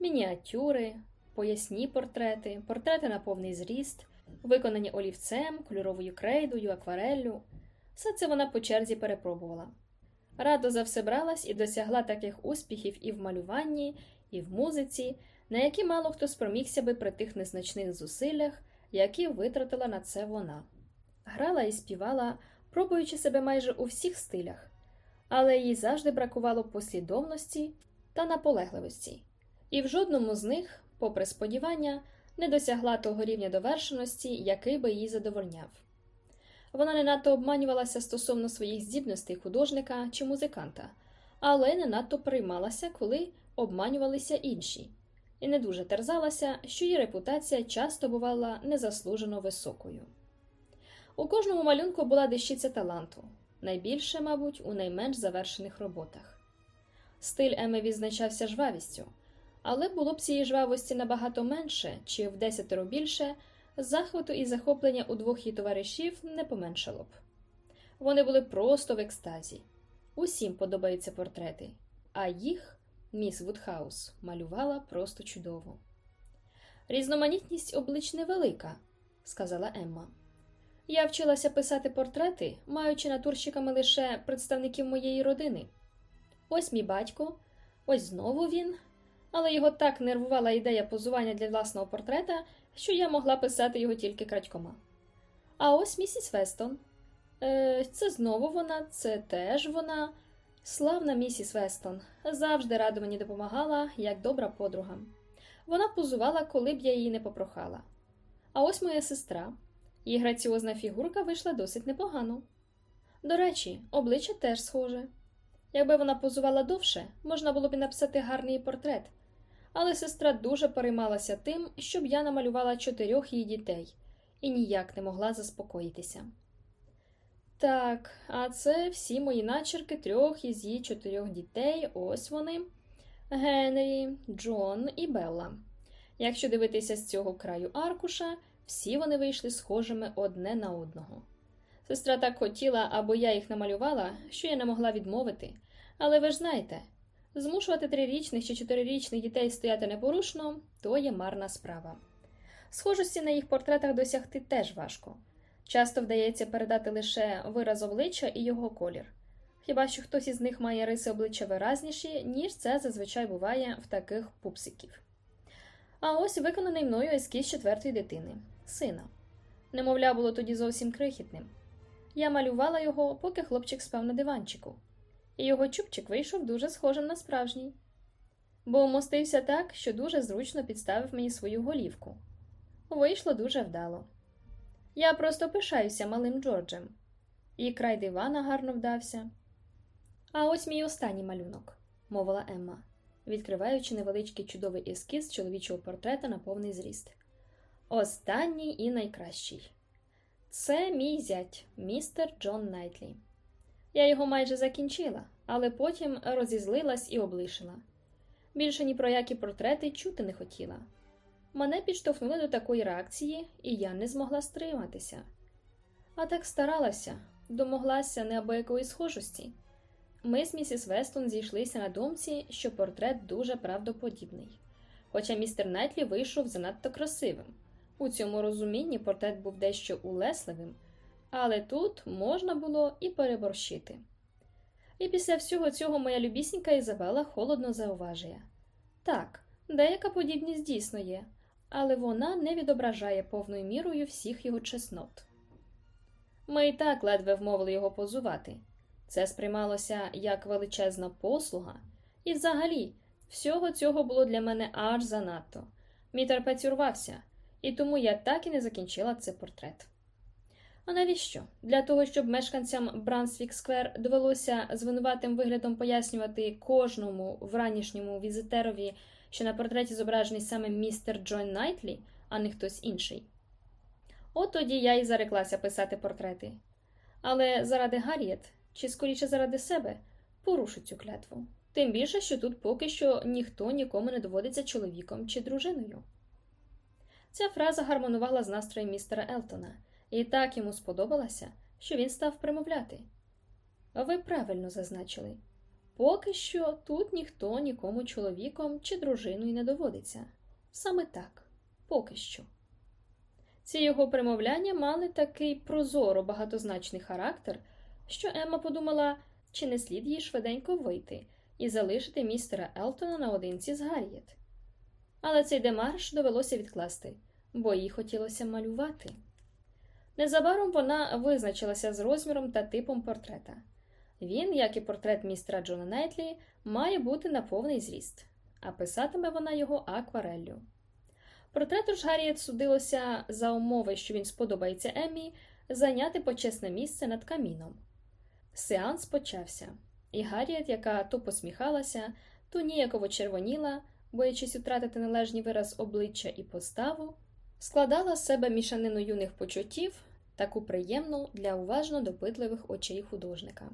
мініатюри, поясні портрети, портрети на повний зріст, виконані олівцем, кольоровою крейдою, аквареллю. Все це вона по черзі перепробувала. Радо за все бралась і досягла таких успіхів і в малюванні, і в музиці, на які мало хто спромігся би при тих незначних зусиллях, які витратила на це вона. Грала і співала, пробуючи себе майже у всіх стилях, але їй завжди бракувало послідовності та наполегливості, і в жодному з них, попри сподівання, не досягла того рівня довершеності, який би її задовольняв. Вона не надто обманювалася стосовно своїх здібностей художника чи музиканта, але не надто приймалася, коли обманювалися інші, і не дуже терзалася, що її репутація часто бувала незаслужено високою. У кожному малюнку була дещиця таланту, найбільше, мабуть, у найменш завершених роботах. Стиль Еми відзначався жвавістю, але було б цієї жвавості набагато менше чи в десятеро більше, захвату і захоплення у двох її товаришів не поменшало б. Вони були просто в екстазі. Усім подобаються портрети, а їх міс Вудхаус малювала просто чудово. Різноманітність облич невелика, сказала Емма. Я вчилася писати портрети, маючи натурщиками лише представників моєї родини. Ось мій батько, ось знову він, але його так нервувала ідея позування для власного портрета, що я могла писати його тільки крадькома. А ось місіс Вестон. Е, Це знову вона, це теж вона. Славна місіс Вестон завжди радо мені допомагала, як добра подруга. Вона позувала, коли б я її не попрохала. А ось моя сестра. Її граціозна фігурка вийшла досить непогано. До речі, обличчя теж схоже. Якби вона позувала довше, можна було б і написати гарний портрет, але сестра дуже переймалася тим, щоб я намалювала чотирьох її дітей і ніяк не могла заспокоїтися. Так, а це всі мої начерки трьох із її чотирьох дітей. Ось вони Генрі, Джон і Белла. Якщо дивитися з цього краю аркуша, всі вони вийшли схожими одне на одного. Сестра так хотіла, аби я їх намалювала, що я не могла відмовити. Але ви ж знаєте, змушувати трирічних чи чотирирічних дітей стояти непорушно то є марна справа. Схожості на їх портретах досягти теж важко. Часто вдається передати лише вираз обличчя і його колір. Хіба що хтось із них має риси обличчя виразніші, ніж це зазвичай буває в таких пупсиків. А ось виконаний мною ескіз четвертої дитини сина. Немовля було тоді зовсім крихітним. Я малювала його, поки хлопчик спав на диванчику, і його чубчик вийшов дуже схожим на справжній, бо вмостився так, що дуже зручно підставив мені свою голівку. Вийшло дуже вдало. Я просто пишаюся малим Джорджем, і край дивана гарно вдався. А ось мій останній малюнок, мовила Емма, відкриваючи невеличкий чудовий ескіз чоловічого портрета на повний зріст. Останній і найкращий. Це мій зять, містер Джон Найтлі. Я його майже закінчила, але потім розізлилась і облишила. Більше ні про які портрети чути не хотіла. Мене підштовхнули до такої реакції, і я не змогла стриматися. А так старалася, домоглася неабиякої схожості. Ми з місіс Вестон зійшлися на думці, що портрет дуже правдоподібний. Хоча містер Найтлі вийшов занадто красивим. У цьому розумінні портрет був дещо улесливим, але тут можна було і переборщити. І після всього цього моя любісінька Ізабела холодно зауважує так, деяка подібність дійсно є, але вона не відображає повною мірою всіх його чеснот. Ми і так ледве вмовили його позувати. Це сприймалося як величезна послуга, і взагалі всього цього було для мене аж занадто. Мій терпець урвався, і тому я так і не закінчила цей портрет. А навіщо? Для того, щоб мешканцям Брансвік Сквер довелося з винуватим виглядом пояснювати кожному вранішньому візитерові, що на портреті зображений саме містер Джон Найтлі, а не хтось інший. От тоді я і зареклася писати портрети. Але заради Гарріет, чи скоріше заради себе, порушу цю клятву. Тим більше, що тут поки що ніхто нікому не доводиться чоловіком чи дружиною. Ця фраза гармонувала з настроєм містера Елтона, і так йому сподобалася, що він став примовляти. Ви правильно зазначили поки що тут ніхто нікому чоловіком чи дружиною не доводиться. Саме так, поки що. Ці його примовляння мали такий прозоро багатозначний характер, що Емма подумала, чи не слід їй швиденько вийти і залишити містера Елтона наодинці з Гарріет. Але цей демарш довелося відкласти, бо їй хотілося малювати. Незабаром вона визначилася з розміром та типом портрета. Він, як і портрет містера Джона Найтлі, має бути на повний зріст, а писатиме вона його аквареллю. Портрету ж Гарріет судилося за умови, що він сподобається Еммі, зайняти почесне місце над каміном. Сеанс почався, і Гарріет, яка то посміхалася, то ніяково червоніла, боячись втратити належний вираз обличчя і поставу, складала з себе мішанину юних почуттів, таку приємну для уважно допитливих очей художника.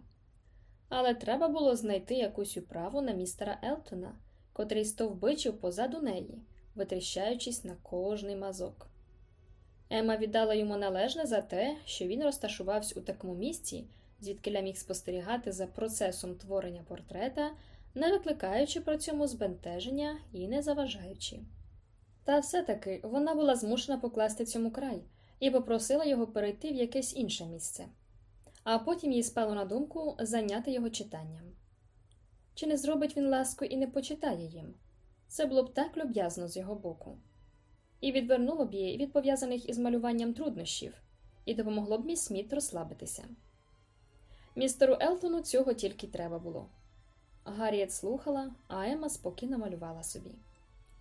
Але треба було знайти якусь управу на містера Елтона, котрий стовбичив позаду неї, витріщаючись на кожний мазок. Ема віддала йому належне за те, що він розташувався у такому місці, звідки міг спостерігати за процесом творення портрета, не викликаючи при цьому збентеження і не заважаючи. Та все таки вона була змушена покласти цьому край, і попросила його перейти в якесь інше місце. А потім їй спало на думку зайняти його читанням. Чи не зробить він ласку і не почитає їм? Це було б так люб'язно з його боку. І відвернуло б її від пов'язаних із малюванням труднощів, і допомогло б міс Сміт розслабитися. Містеру Елтону цього тільки треба було. Гарріет слухала, а Ема спокійно малювала собі.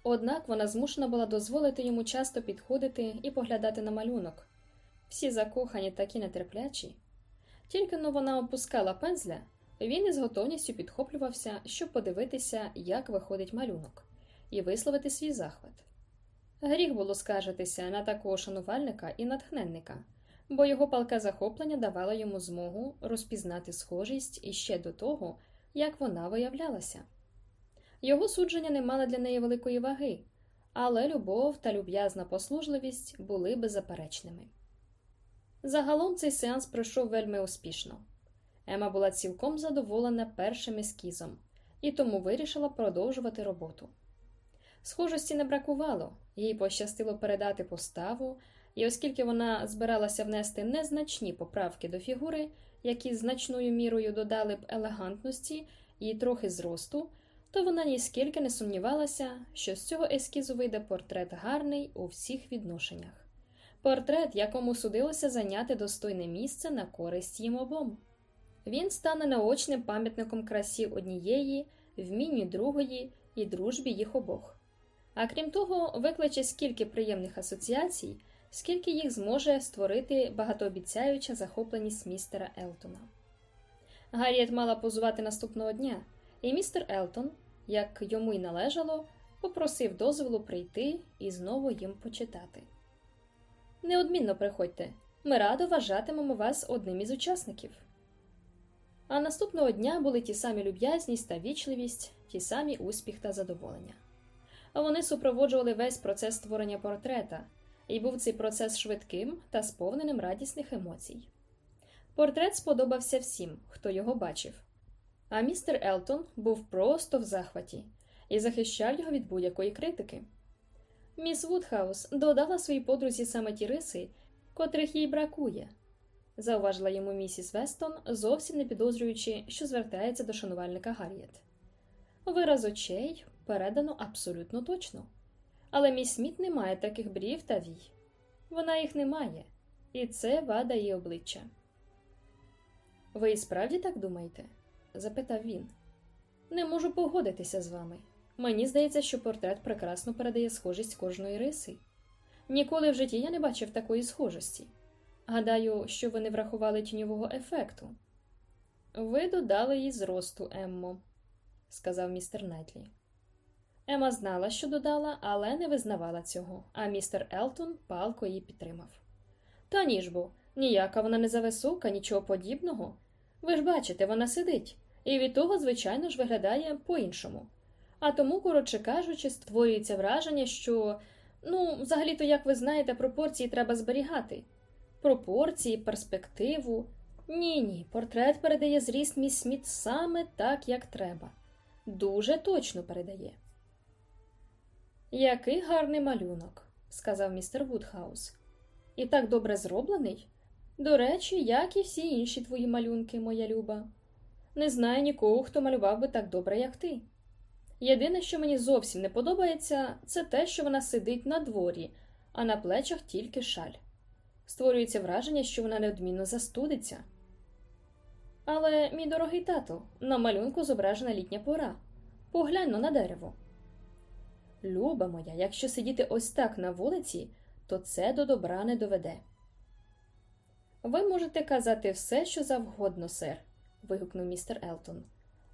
Однак вона змушена була дозволити йому часто підходити і поглядати на малюнок. Всі закохані такі нетерплячі. Тільки но вона опускала пензля, він із готовністю підхоплювався, щоб подивитися, як виходить малюнок, і висловити свій захват. Гріх було скаржитися на такого шанувальника і натхненника, бо його палке захоплення давало йому змогу розпізнати схожість іще до того, як вона виявлялася. Його судження не мали для неї великої ваги, але любов та люб'язна послужливість були беззаперечними. Загалом цей сеанс пройшов вельми успішно. Ема була цілком задоволена першим ескізом і тому вирішила продовжувати роботу. Схожості не бракувало, їй пощастило передати поставу, і оскільки вона збиралася внести незначні поправки до фігури, які значною мірою додали б елегантності і трохи зросту, то вона ніскільки не сумнівалася, що з цього ескізу вийде портрет гарний у всіх відношеннях. Портрет, якому судилося зайняти достойне місце на користь їм обом. Він стане наочним пам'ятником красі однієї, вмінню другої і дружбі їх обох. А крім того, викличе скільки приємних асоціацій, скільки їх зможе створити багатообіцяюча захопленість містера Елтона. Гарріет мала позувати наступного дня, і містер Елтон, як йому й належало, попросив дозволу прийти і знову їм почитати. Неодмінно приходьте, ми радо вважатимемо вас одним із учасників. А наступного дня були ті самі люб'язність та вічливість, ті самі успіх та задоволення. А вони супроводжували весь процес створення портрета, і був цей процес швидким та сповненим радісних емоцій. Портрет сподобався всім, хто його бачив. А містер Елтон був просто в захваті і захищав його від будь-якої критики. Міс Вудхаус додала своїй подрузі саме ті риси, котрих їй бракує, зауважила йому місіс Вестон, зовсім не підозрюючи, що звертається до шанувальника Гарріет. Вираз очей передано абсолютно точно. Але міс Сміт не має таких брів та вій. Вона їх не має, і це вада її обличчя. Ви і справді так думаєте? Запитав він. Не можу погодитися з вами. Мені здається, що портрет прекрасно передає схожість кожної риси. Ніколи в житті я не бачив такої схожості. Гадаю, що ви не врахували тіньового ефекту. Ви додали їй зросту, Еммо, сказав містер Найтлі. Ема знала, що додала, але не визнавала цього, а містер Елтон палко її підтримав. Та ні ж бо, ніяка вона не зависока, нічого подібного. Ви ж бачите, вона сидить, і від того, звичайно ж, виглядає по-іншому. А тому, коротше кажучи, створюється враження, що, ну, взагалі-то, як ви знаєте, пропорції треба зберігати. Пропорції, перспективу. Ні, ні, портрет передає зріст міс Сміт саме так, як треба. Дуже точно передає. Який гарний малюнок, сказав містер Вудхаус. І так добре зроблений. До речі, як і всі інші твої малюнки, моя люба. Не знаю нікого, хто малював би так добре, як ти. Єдине, що мені зовсім не подобається, це те, що вона сидить на дворі, а на плечах тільки шаль. Створюється враження, що вона неодмінно застудиться. Але, мій дорогий тато, на малюнку зображена літня пора. Поглянь но на дерево. Люба моя, якщо сидіти ось так на вулиці, то це до добра не доведе. Ви можете казати все, що завгодно, сер, вигукнув містер Елтон.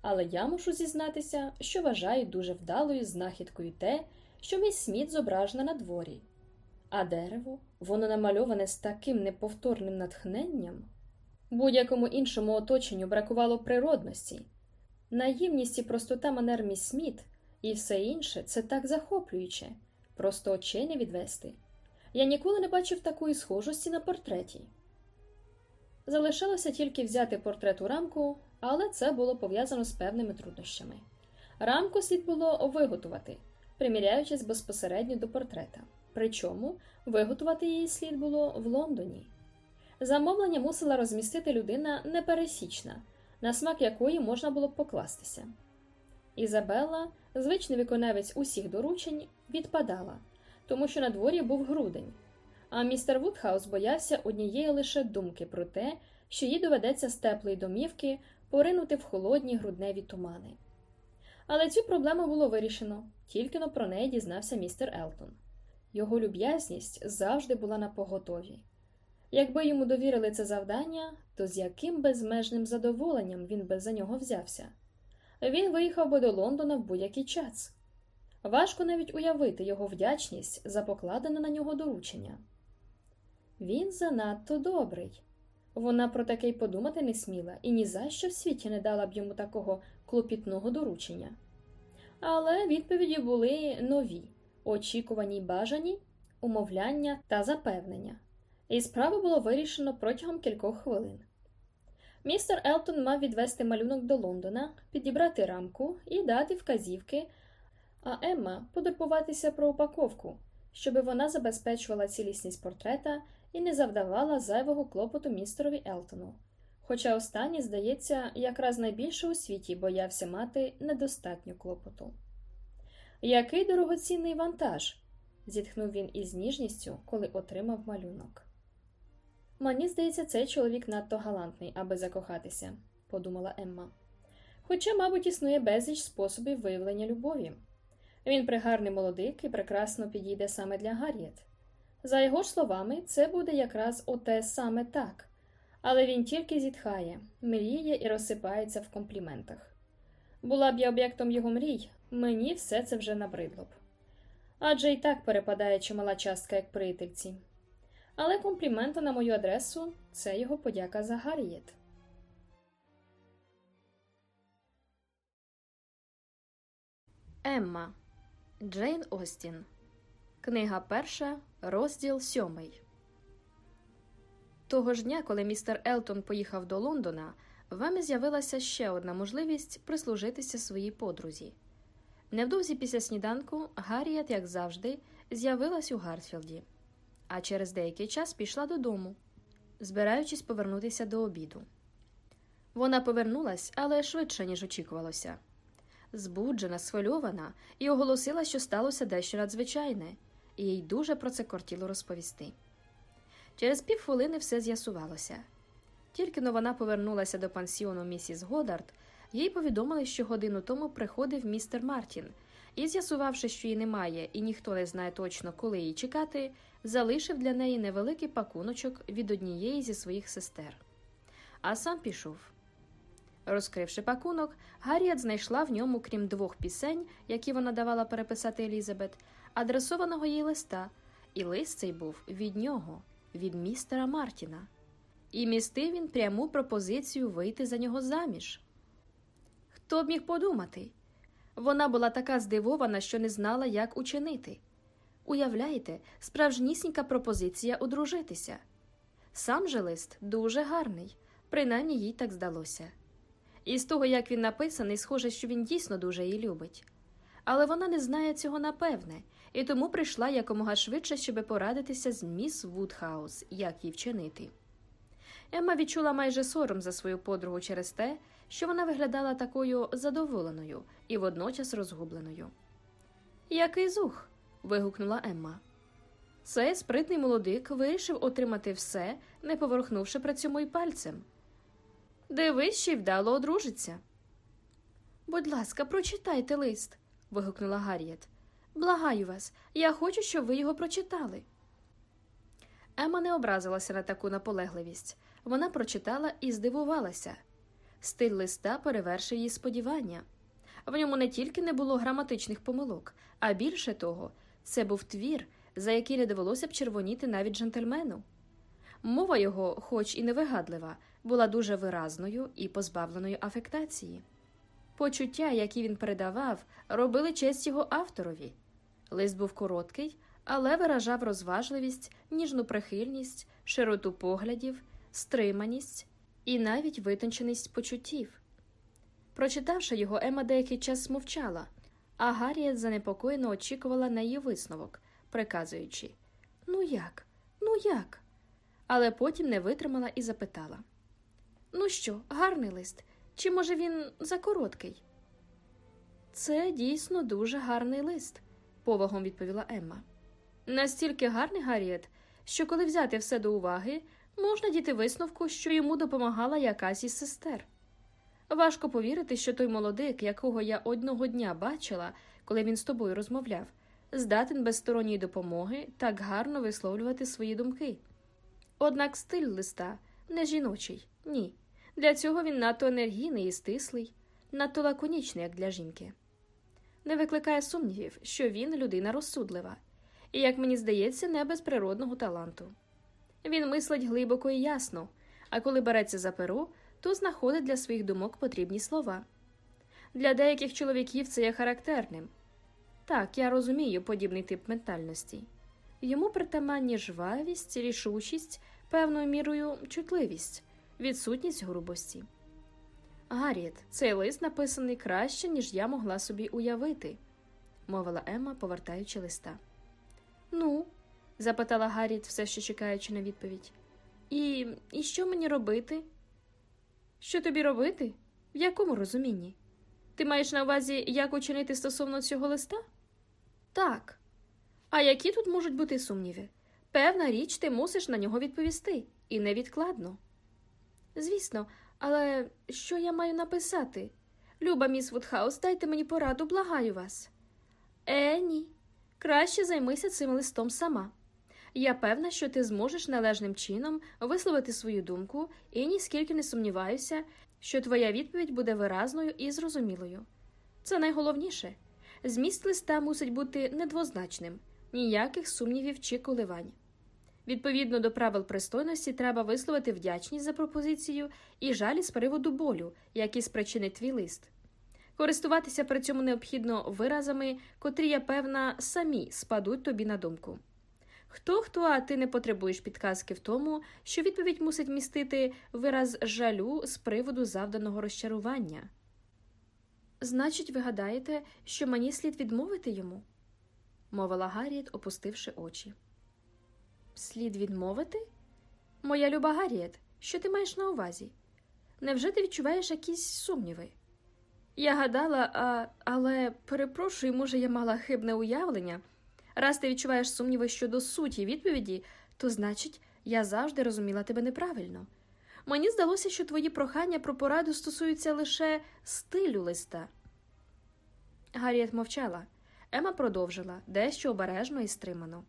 Але я мушу зізнатися, що вважаю дуже вдалою знахідкою те, що мій Сміт зображена на дворі. А дерево, воно намальоване з таким неповторним натхненням. Будь-якому іншому оточенню бракувало природності. Наївність і простота манер міс Сміт і все інше це так захоплююче, просто очей не відвести. Я ніколи не бачив такої схожості на портреті. Залишалося тільки взяти портрет у рамку, але це було пов'язано з певними труднощами. Рамку слід було виготувати, приміряючись безпосередньо до портрета. Причому виготувати її слід було в Лондоні. Замовлення мусила розмістити людина непересічна, на смак якої можна було б покластися. Ізабелла, звичний виконавець усіх доручень, відпадала, тому що на дворі був грудень, а містер Вудхаус боявся однієї лише думки про те, що їй доведеться з теплої домівки поринути в холодні грудневі тумани. Але цю проблему було вирішено, тільки но про неї дізнався містер Елтон. Його люб'язність завжди була на поготові. Якби йому довірили це завдання, то з яким безмежним задоволенням він би за нього взявся. Він виїхав би до Лондона в будь-який час. Важко навіть уявити його вдячність за покладене на нього доручення. Він занадто добрий. Вона про таке й подумати не сміла і ні за що в світі не дала б йому такого клопітного доручення. Але відповіді були нові, очікувані й бажані, умовляння та запевнення, і справу було вирішено протягом кількох хвилин. Містер Елтон мав відвести малюнок до Лондона, підібрати рамку і дати вказівки, а Емма подурбуватися про упаковку, щоби вона забезпечувала цілісність портрета і не завдавала зайвого клопоту містерові Елтону. Хоча останній, здається, якраз найбільше у світі боявся мати недостатньо клопоту. Який дорогоцінний вантаж? зітхнув він із ніжністю, коли отримав малюнок. Мені здається, цей чоловік надто галантний, аби закохатися, подумала Емма. Хоча, мабуть, існує безліч способів виявлення любові. Він пригарний молодик і прекрасно підійде саме для Гарріет. За його ж словами, це буде якраз оте саме так, але він тільки зітхає, мріє і розсипається в компліментах. Була б я об'єктом його мрій, мені все це вже набридло б. Адже і так перепадає чимала частка як приятельці. Але компліменти на мою адресу це його подяка за Гарріет.
Емма Джейн Остін. Книга перша, розділ сьомий. Того ж дня, коли містер Елтон поїхав до Лондона, в Емі з'явилася ще одна можливість прислужитися своїй подрузі. Невдовзі після сніданку Гарріет, як завжди, з'явилась у Гартфілді, а через деякий час пішла додому, збираючись повернутися до обіду. Вона повернулась, але швидше, ніж очікувалося. Збуджена, схвильована, і оголосила, що сталося дещо надзвичайне, і їй дуже про це кортіло розповісти. Через півхвилини все з'ясувалося. Тільки но вона повернулася до пансіону місіс Годард, їй повідомили, що годину тому приходив містер Мартін, і, з'ясувавши, що її немає, і ніхто не знає точно, коли її чекати, залишив для неї невеликий пакуночок від однієї зі своїх сестер. А сам пішов. Розкривши пакунок, Гарріет знайшла в ньому, крім двох пісень, які вона давала переписати Елізабет, адресованого їй листа, і лист цей був від нього, від містера Мартіна. І містив він пряму пропозицію вийти за нього заміж. Хто б міг подумати? Вона була така здивована, що не знала, як учинити. Уявляєте, справжнісінька пропозиція одружитися. Сам же лист дуже гарний, принаймні їй так здалося. І з того, як він написаний, схоже, що він дійсно дуже її любить. Але вона не знає цього напевне, і тому прийшла якомога швидше, щоб порадитися з міс Вудхаус, як їй вчинити. Емма відчула майже сором за свою подругу через те, що вона виглядала такою задоволеною і водночас розгубленою. Який зух. вигукнула Емма. Цей спритний молодик вирішив отримати все, не поворухнувши при цьому й пальцем. Дивись, ще й вдало одружиться. Будь ласка, прочитайте лист. вигукнула Гарріет. Благаю вас, я хочу, щоб ви його прочитали. Ема не образилася на таку наполегливість. Вона прочитала і здивувалася. Стиль листа перевершив її сподівання. В ньому не тільки не було граматичних помилок, а більше того, це був твір, за який не довелося б червоніти навіть джентльмену. Мова його, хоч і невигадлива, була дуже виразною і позбавленою афектації. Почуття, які він передавав, робили честь його авторові. Лист був короткий, але виражав розважливість, ніжну прихильність, широту поглядів, стриманість і навіть витонченість почуттів. Прочитавши його, Ема деякий час мовчала, а Гарріет занепокоєно очікувала на її висновок, приказуючи Ну як? Ну як? Але потім не витримала і запитала Ну що, гарний лист? Чи може він закороткий? Це дійсно дуже гарний лист, повагом відповіла Емма. Настільки гарний Гарріет, що коли взяти все до уваги, можна діти висновку, що йому допомагала якась із сестер. Важко повірити, що той молодик, якого я одного дня бачила, коли він з тобою розмовляв, здатен без сторонньої допомоги так гарно висловлювати свої думки. Однак стиль листа не жіночий, ні. Для цього він надто енергійний і стислий, надто лаконічний, як для жінки. Не викликає сумнівів, що він людина розсудлива, і, як мені здається, не без природного таланту. Він мислить глибоко і ясно, а коли береться за перо, то знаходить для своїх думок потрібні слова. Для деяких чоловіків це є характерним. Так, я розумію подібний тип ментальності. Йому притаманні жвавість, рішучість, певною мірою чутливість, відсутність грубості. Гарріет, цей лист написаний краще, ніж я могла собі уявити, мовила Емма, повертаючи листа. Ну, запитала Гарріет, все ще чекаючи на відповідь. І, І що мені робити? Що тобі робити? В якому розумінні? Ти маєш на увазі, як учинити стосовно цього листа? Так. А які тут можуть бути сумніви? Певна річ, ти мусиш на нього відповісти, і невідкладно. Звісно, але що я маю написати? Люба міс Вудхаус, дайте мені пораду, благаю вас. Е, ні. Краще займися цим листом сама. Я певна, що ти зможеш належним чином висловити свою думку і ніскільки не сумніваюся, що твоя відповідь буде виразною і зрозумілою. Це найголовніше зміст листа мусить бути недвозначним, ніяких сумнівів чи коливань. Відповідно до правил пристойності, треба висловити вдячність за пропозицію і жалі з приводу болю, які спричинить твій лист. Користуватися при цьому необхідно виразами, котрі, я певна, самі спадуть тобі на думку. Хто хто, а ти не потребуєш підказки в тому, що відповідь мусить містити вираз жалю з приводу завданого розчарування. Значить, ви гадаєте, що мені слід відмовити йому? мовила Гарріет, опустивши очі. Слід відмовити? Моя люба Гарріет, що ти маєш на увазі? Невже ти відчуваєш якісь сумніви? Я гадала, а, але перепрошую, може, я мала хибне уявлення. Раз ти відчуваєш сумніви щодо суті відповіді, то значить, я завжди розуміла тебе неправильно. Мені здалося, що твої прохання про пораду стосуються лише стилю листа. Гарріет мовчала. Ема продовжила дещо обережно і стримано.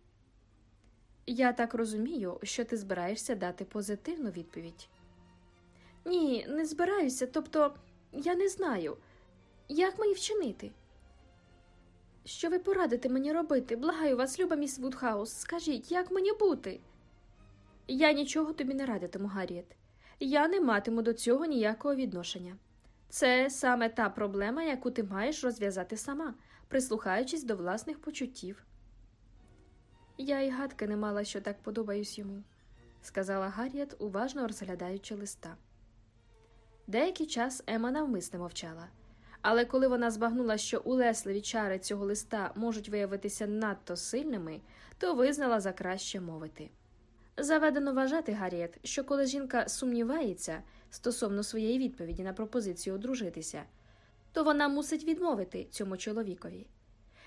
Я так розумію, що ти збираєшся дати позитивну відповідь. Ні, не збираюся, тобто я не знаю, як мені вчинити. Що ви порадите мені робити? Благаю вас, люба міс Вудхаус, скажіть, як мені бути? Я нічого тобі не радитиму, Гарріет. Я не матиму до цього ніякого відношення. Це саме та проблема, яку ти маєш розв'язати сама, прислухаючись до власних почуттів. Я й гадки не мала, що так подобаюсь йому, сказала Гарріет, уважно розглядаючи листа. Деякий час Ема навмисне мовчала. Але коли вона збагнула, що улесливі чари цього листа можуть виявитися надто сильними, то визнала за краще мовити. Заведено вважати, Гарріет, що коли жінка сумнівається стосовно своєї відповіді на пропозицію одружитися, то вона мусить відмовити цьому чоловікові.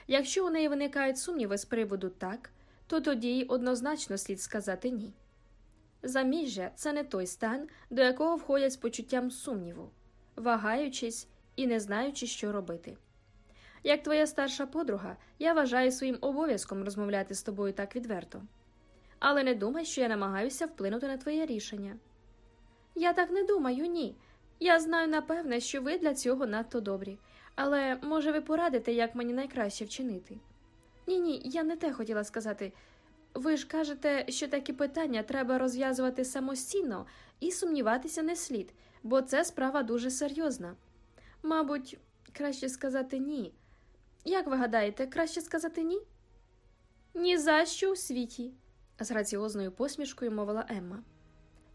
Якщо у неї виникають сумніви з приводу так, то тоді однозначно слід сказати ні. Заміжжя це не той стан, до якого входять з почуттям сумніву, вагаючись і не знаючи, що робити. Як твоя старша подруга, я вважаю своїм обов'язком розмовляти з тобою так відверто. Але не думай, що я намагаюся вплинути на твоє рішення. Я так не думаю, ні. Я знаю напевне, що ви для цього надто добрі, але може ви порадите, як мені найкраще вчинити? Ні, ні, я не те хотіла сказати. Ви ж кажете, що такі питання треба розв'язувати самостійно і сумніватися не слід, бо це справа дуже серйозна. Мабуть, краще сказати ні. Як ви гадаєте, краще сказати ні? Ні за що у світі, з граціозною посмішкою мовила Емма.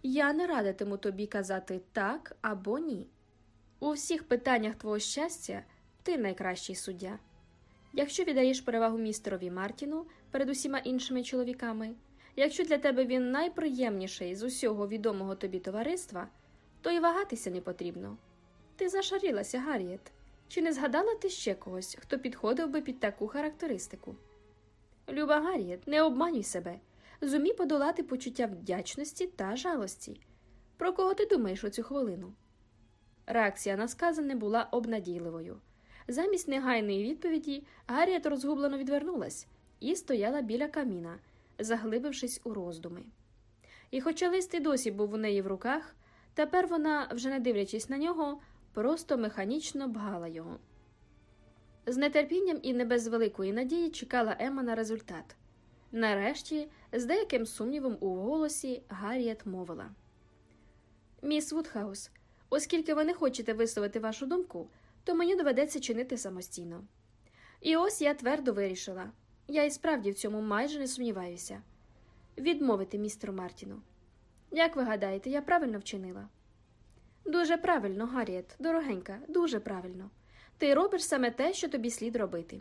Я не радитиму тобі казати так або ні. У всіх питаннях твого щастя ти найкращий суддя. Якщо віддаєш перевагу містерові Мартіну перед усіма іншими чоловіками, якщо для тебе він найприємніший з усього відомого тобі товариства, то й вагатися не потрібно. Ти зашарілася, Гарріет. Чи не згадала ти ще когось, хто підходив би під таку характеристику? Люба Гарріет, не обманюй себе. Зумій подолати почуття вдячності та жалості. Про кого ти думаєш у цю хвилину? Реакція на сказане була обнадійливою. Замість негайної відповіді Гарріет розгублено відвернулась і стояла біля каміна, заглибившись у роздуми. І хоча лист і досі був у неї в руках, тепер вона, вже не дивлячись на нього, просто механічно бгала його. З нетерпінням і не без великої надії чекала Емма на результат. Нарешті, з деяким сумнівом у голосі, Гарріет мовила: Міс Вудхаус, оскільки ви не хочете висловити вашу думку, то мені доведеться чинити самостійно. І ось я твердо вирішила я і справді в цьому майже не сумніваюся відмовити містеру Мартіну. Як ви гадаєте, я правильно вчинила? Дуже правильно, Гарріет, дорогенька, дуже правильно. Ти робиш саме те, що тобі слід робити.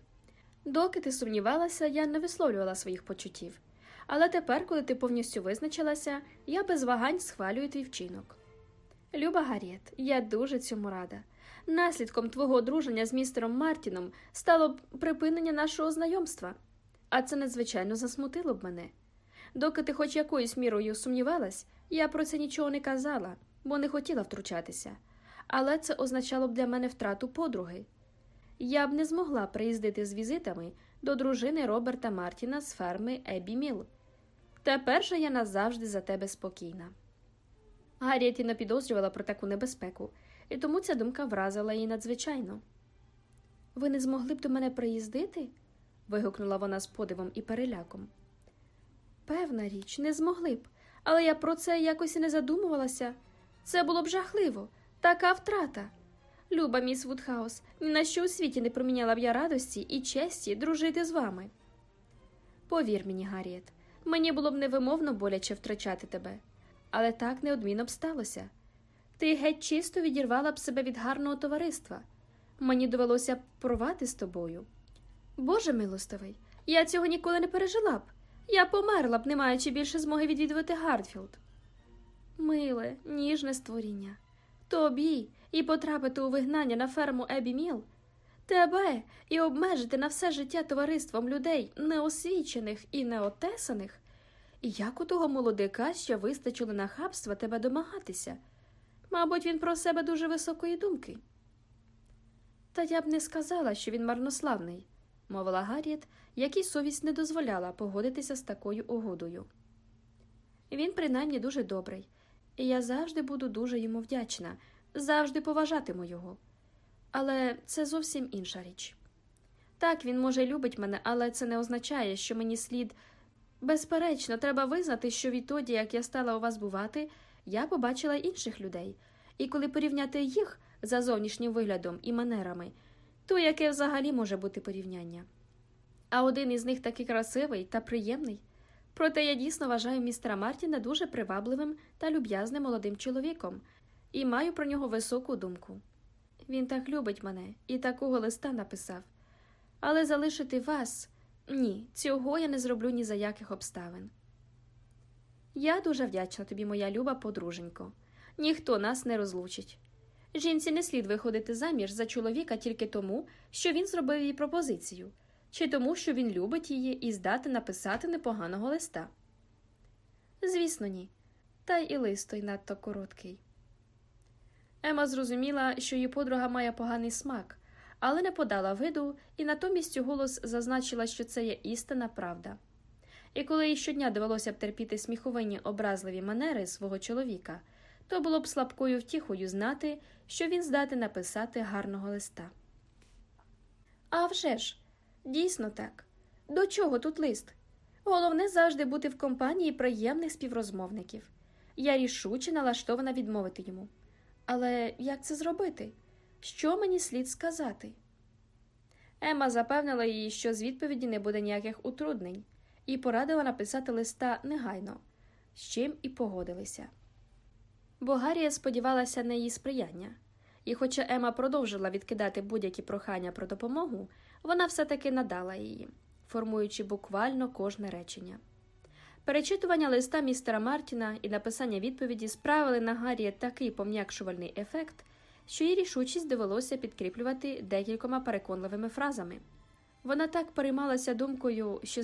Доки ти сумнівалася, я не висловлювала своїх почуттів. Але тепер, коли ти повністю визначилася, я без вагань схвалюю твій вчинок. Люба Гарріет, я дуже цьому рада. Наслідком твого одруження з містером Мартіном стало б припинення нашого знайомства, а це надзвичайно засмутило б мене. Доки ти хоч якоюсь мірою сумнівалась, я про це нічого не казала, бо не хотіла втручатися, але це означало б для мене втрату подруги. Я б не змогла приїздити з візитами до дружини Роберта Мартіна з ферми Ебі Міл. Тепер же я назавжди за тебе спокійна. Гарріет не підозрювала про таку небезпеку, і тому ця думка вразила її надзвичайно. Ви не змогли б до мене приїздити? вигукнула вона з подивом і переляком. Певна річ, не змогли б, але я про це якось і не задумувалася. Це було б жахливо, така втрата. Люба, міс Вудхаус, ні на що у світі не проміняла б я радості і честі дружити з вами. Повір мені, Гарріет, мені було б невимовно боляче втрачати тебе, але так неодмінно б сталося. Ти геть чисто відірвала б себе від гарного товариства. Мені довелося б порвати з тобою. Боже милостивий, я цього ніколи не пережила б. Я померла б, не маючи більше змоги відвідувати Гартфілд. Миле, ніжне створіння. Тобі і потрапити у вигнання на ферму Ебі Міл, тебе і обмежити на все життя товариством людей неосвічених і неотесаних. Як у того молодика ще вистачило нахабства тебе домагатися? Мабуть, він про себе дуже високої думки. Та я б не сказала, що він марнославний, мовила Гарріет, якій совість не дозволяла погодитися з такою угодою. Він принаймні дуже добрий, і я завжди буду дуже йому вдячна, завжди поважатиму його. Але це зовсім інша річ. Так, він може любить мене, але це не означає, що мені слід. Безперечно, треба визнати, що відтоді, як я стала у вас бувати, я побачила інших людей, і коли порівняти їх за зовнішнім виглядом і манерами, то яке взагалі може бути порівняння? А один із них такий красивий та приємний. Проте я дійсно вважаю містера Мартіна дуже привабливим та люб'язним молодим чоловіком і маю про нього високу думку. Він так любить мене і такого листа написав. Але залишити вас ні, цього я не зроблю ні за яких обставин. Я дуже вдячна тобі, моя люба подруженько. Ніхто нас не розлучить. Жінці не слід виходити заміж за чоловіка тільки тому, що він зробив їй пропозицію, чи тому, що він любить її і здати написати непоганого листа. Звісно, ні. Та й і лист той надто короткий. Ема зрозуміла, що її подруга має поганий смак, але не подала виду і натомість у голос зазначила, що це є істинна правда. І коли їй щодня довелося б терпіти сміховинні образливі манери свого чоловіка, то було б слабкою втіхою знати, що він здатен написати гарного листа. А вже ж, дійсно так. До чого тут лист? Головне завжди бути в компанії приємних співрозмовників. Я рішуче налаштована відмовити йому. Але як це зробити? Що мені слід сказати? Ема запевнила її, що з відповіді не буде ніяких утруднень, і порадила написати листа негайно, з чим і погодилися. Бо Гаррія сподівалася на її сприяння, і, хоча Ема продовжила відкидати будь-які прохання про допомогу, вона все-таки надала її, формуючи буквально кожне речення. Перечитування листа містера Мартіна і написання відповіді справили на Гаррі такий пом'якшувальний ефект, що їй рішучість довелося підкріплювати декількома переконливими фразами. Вона так переймалася думкою, що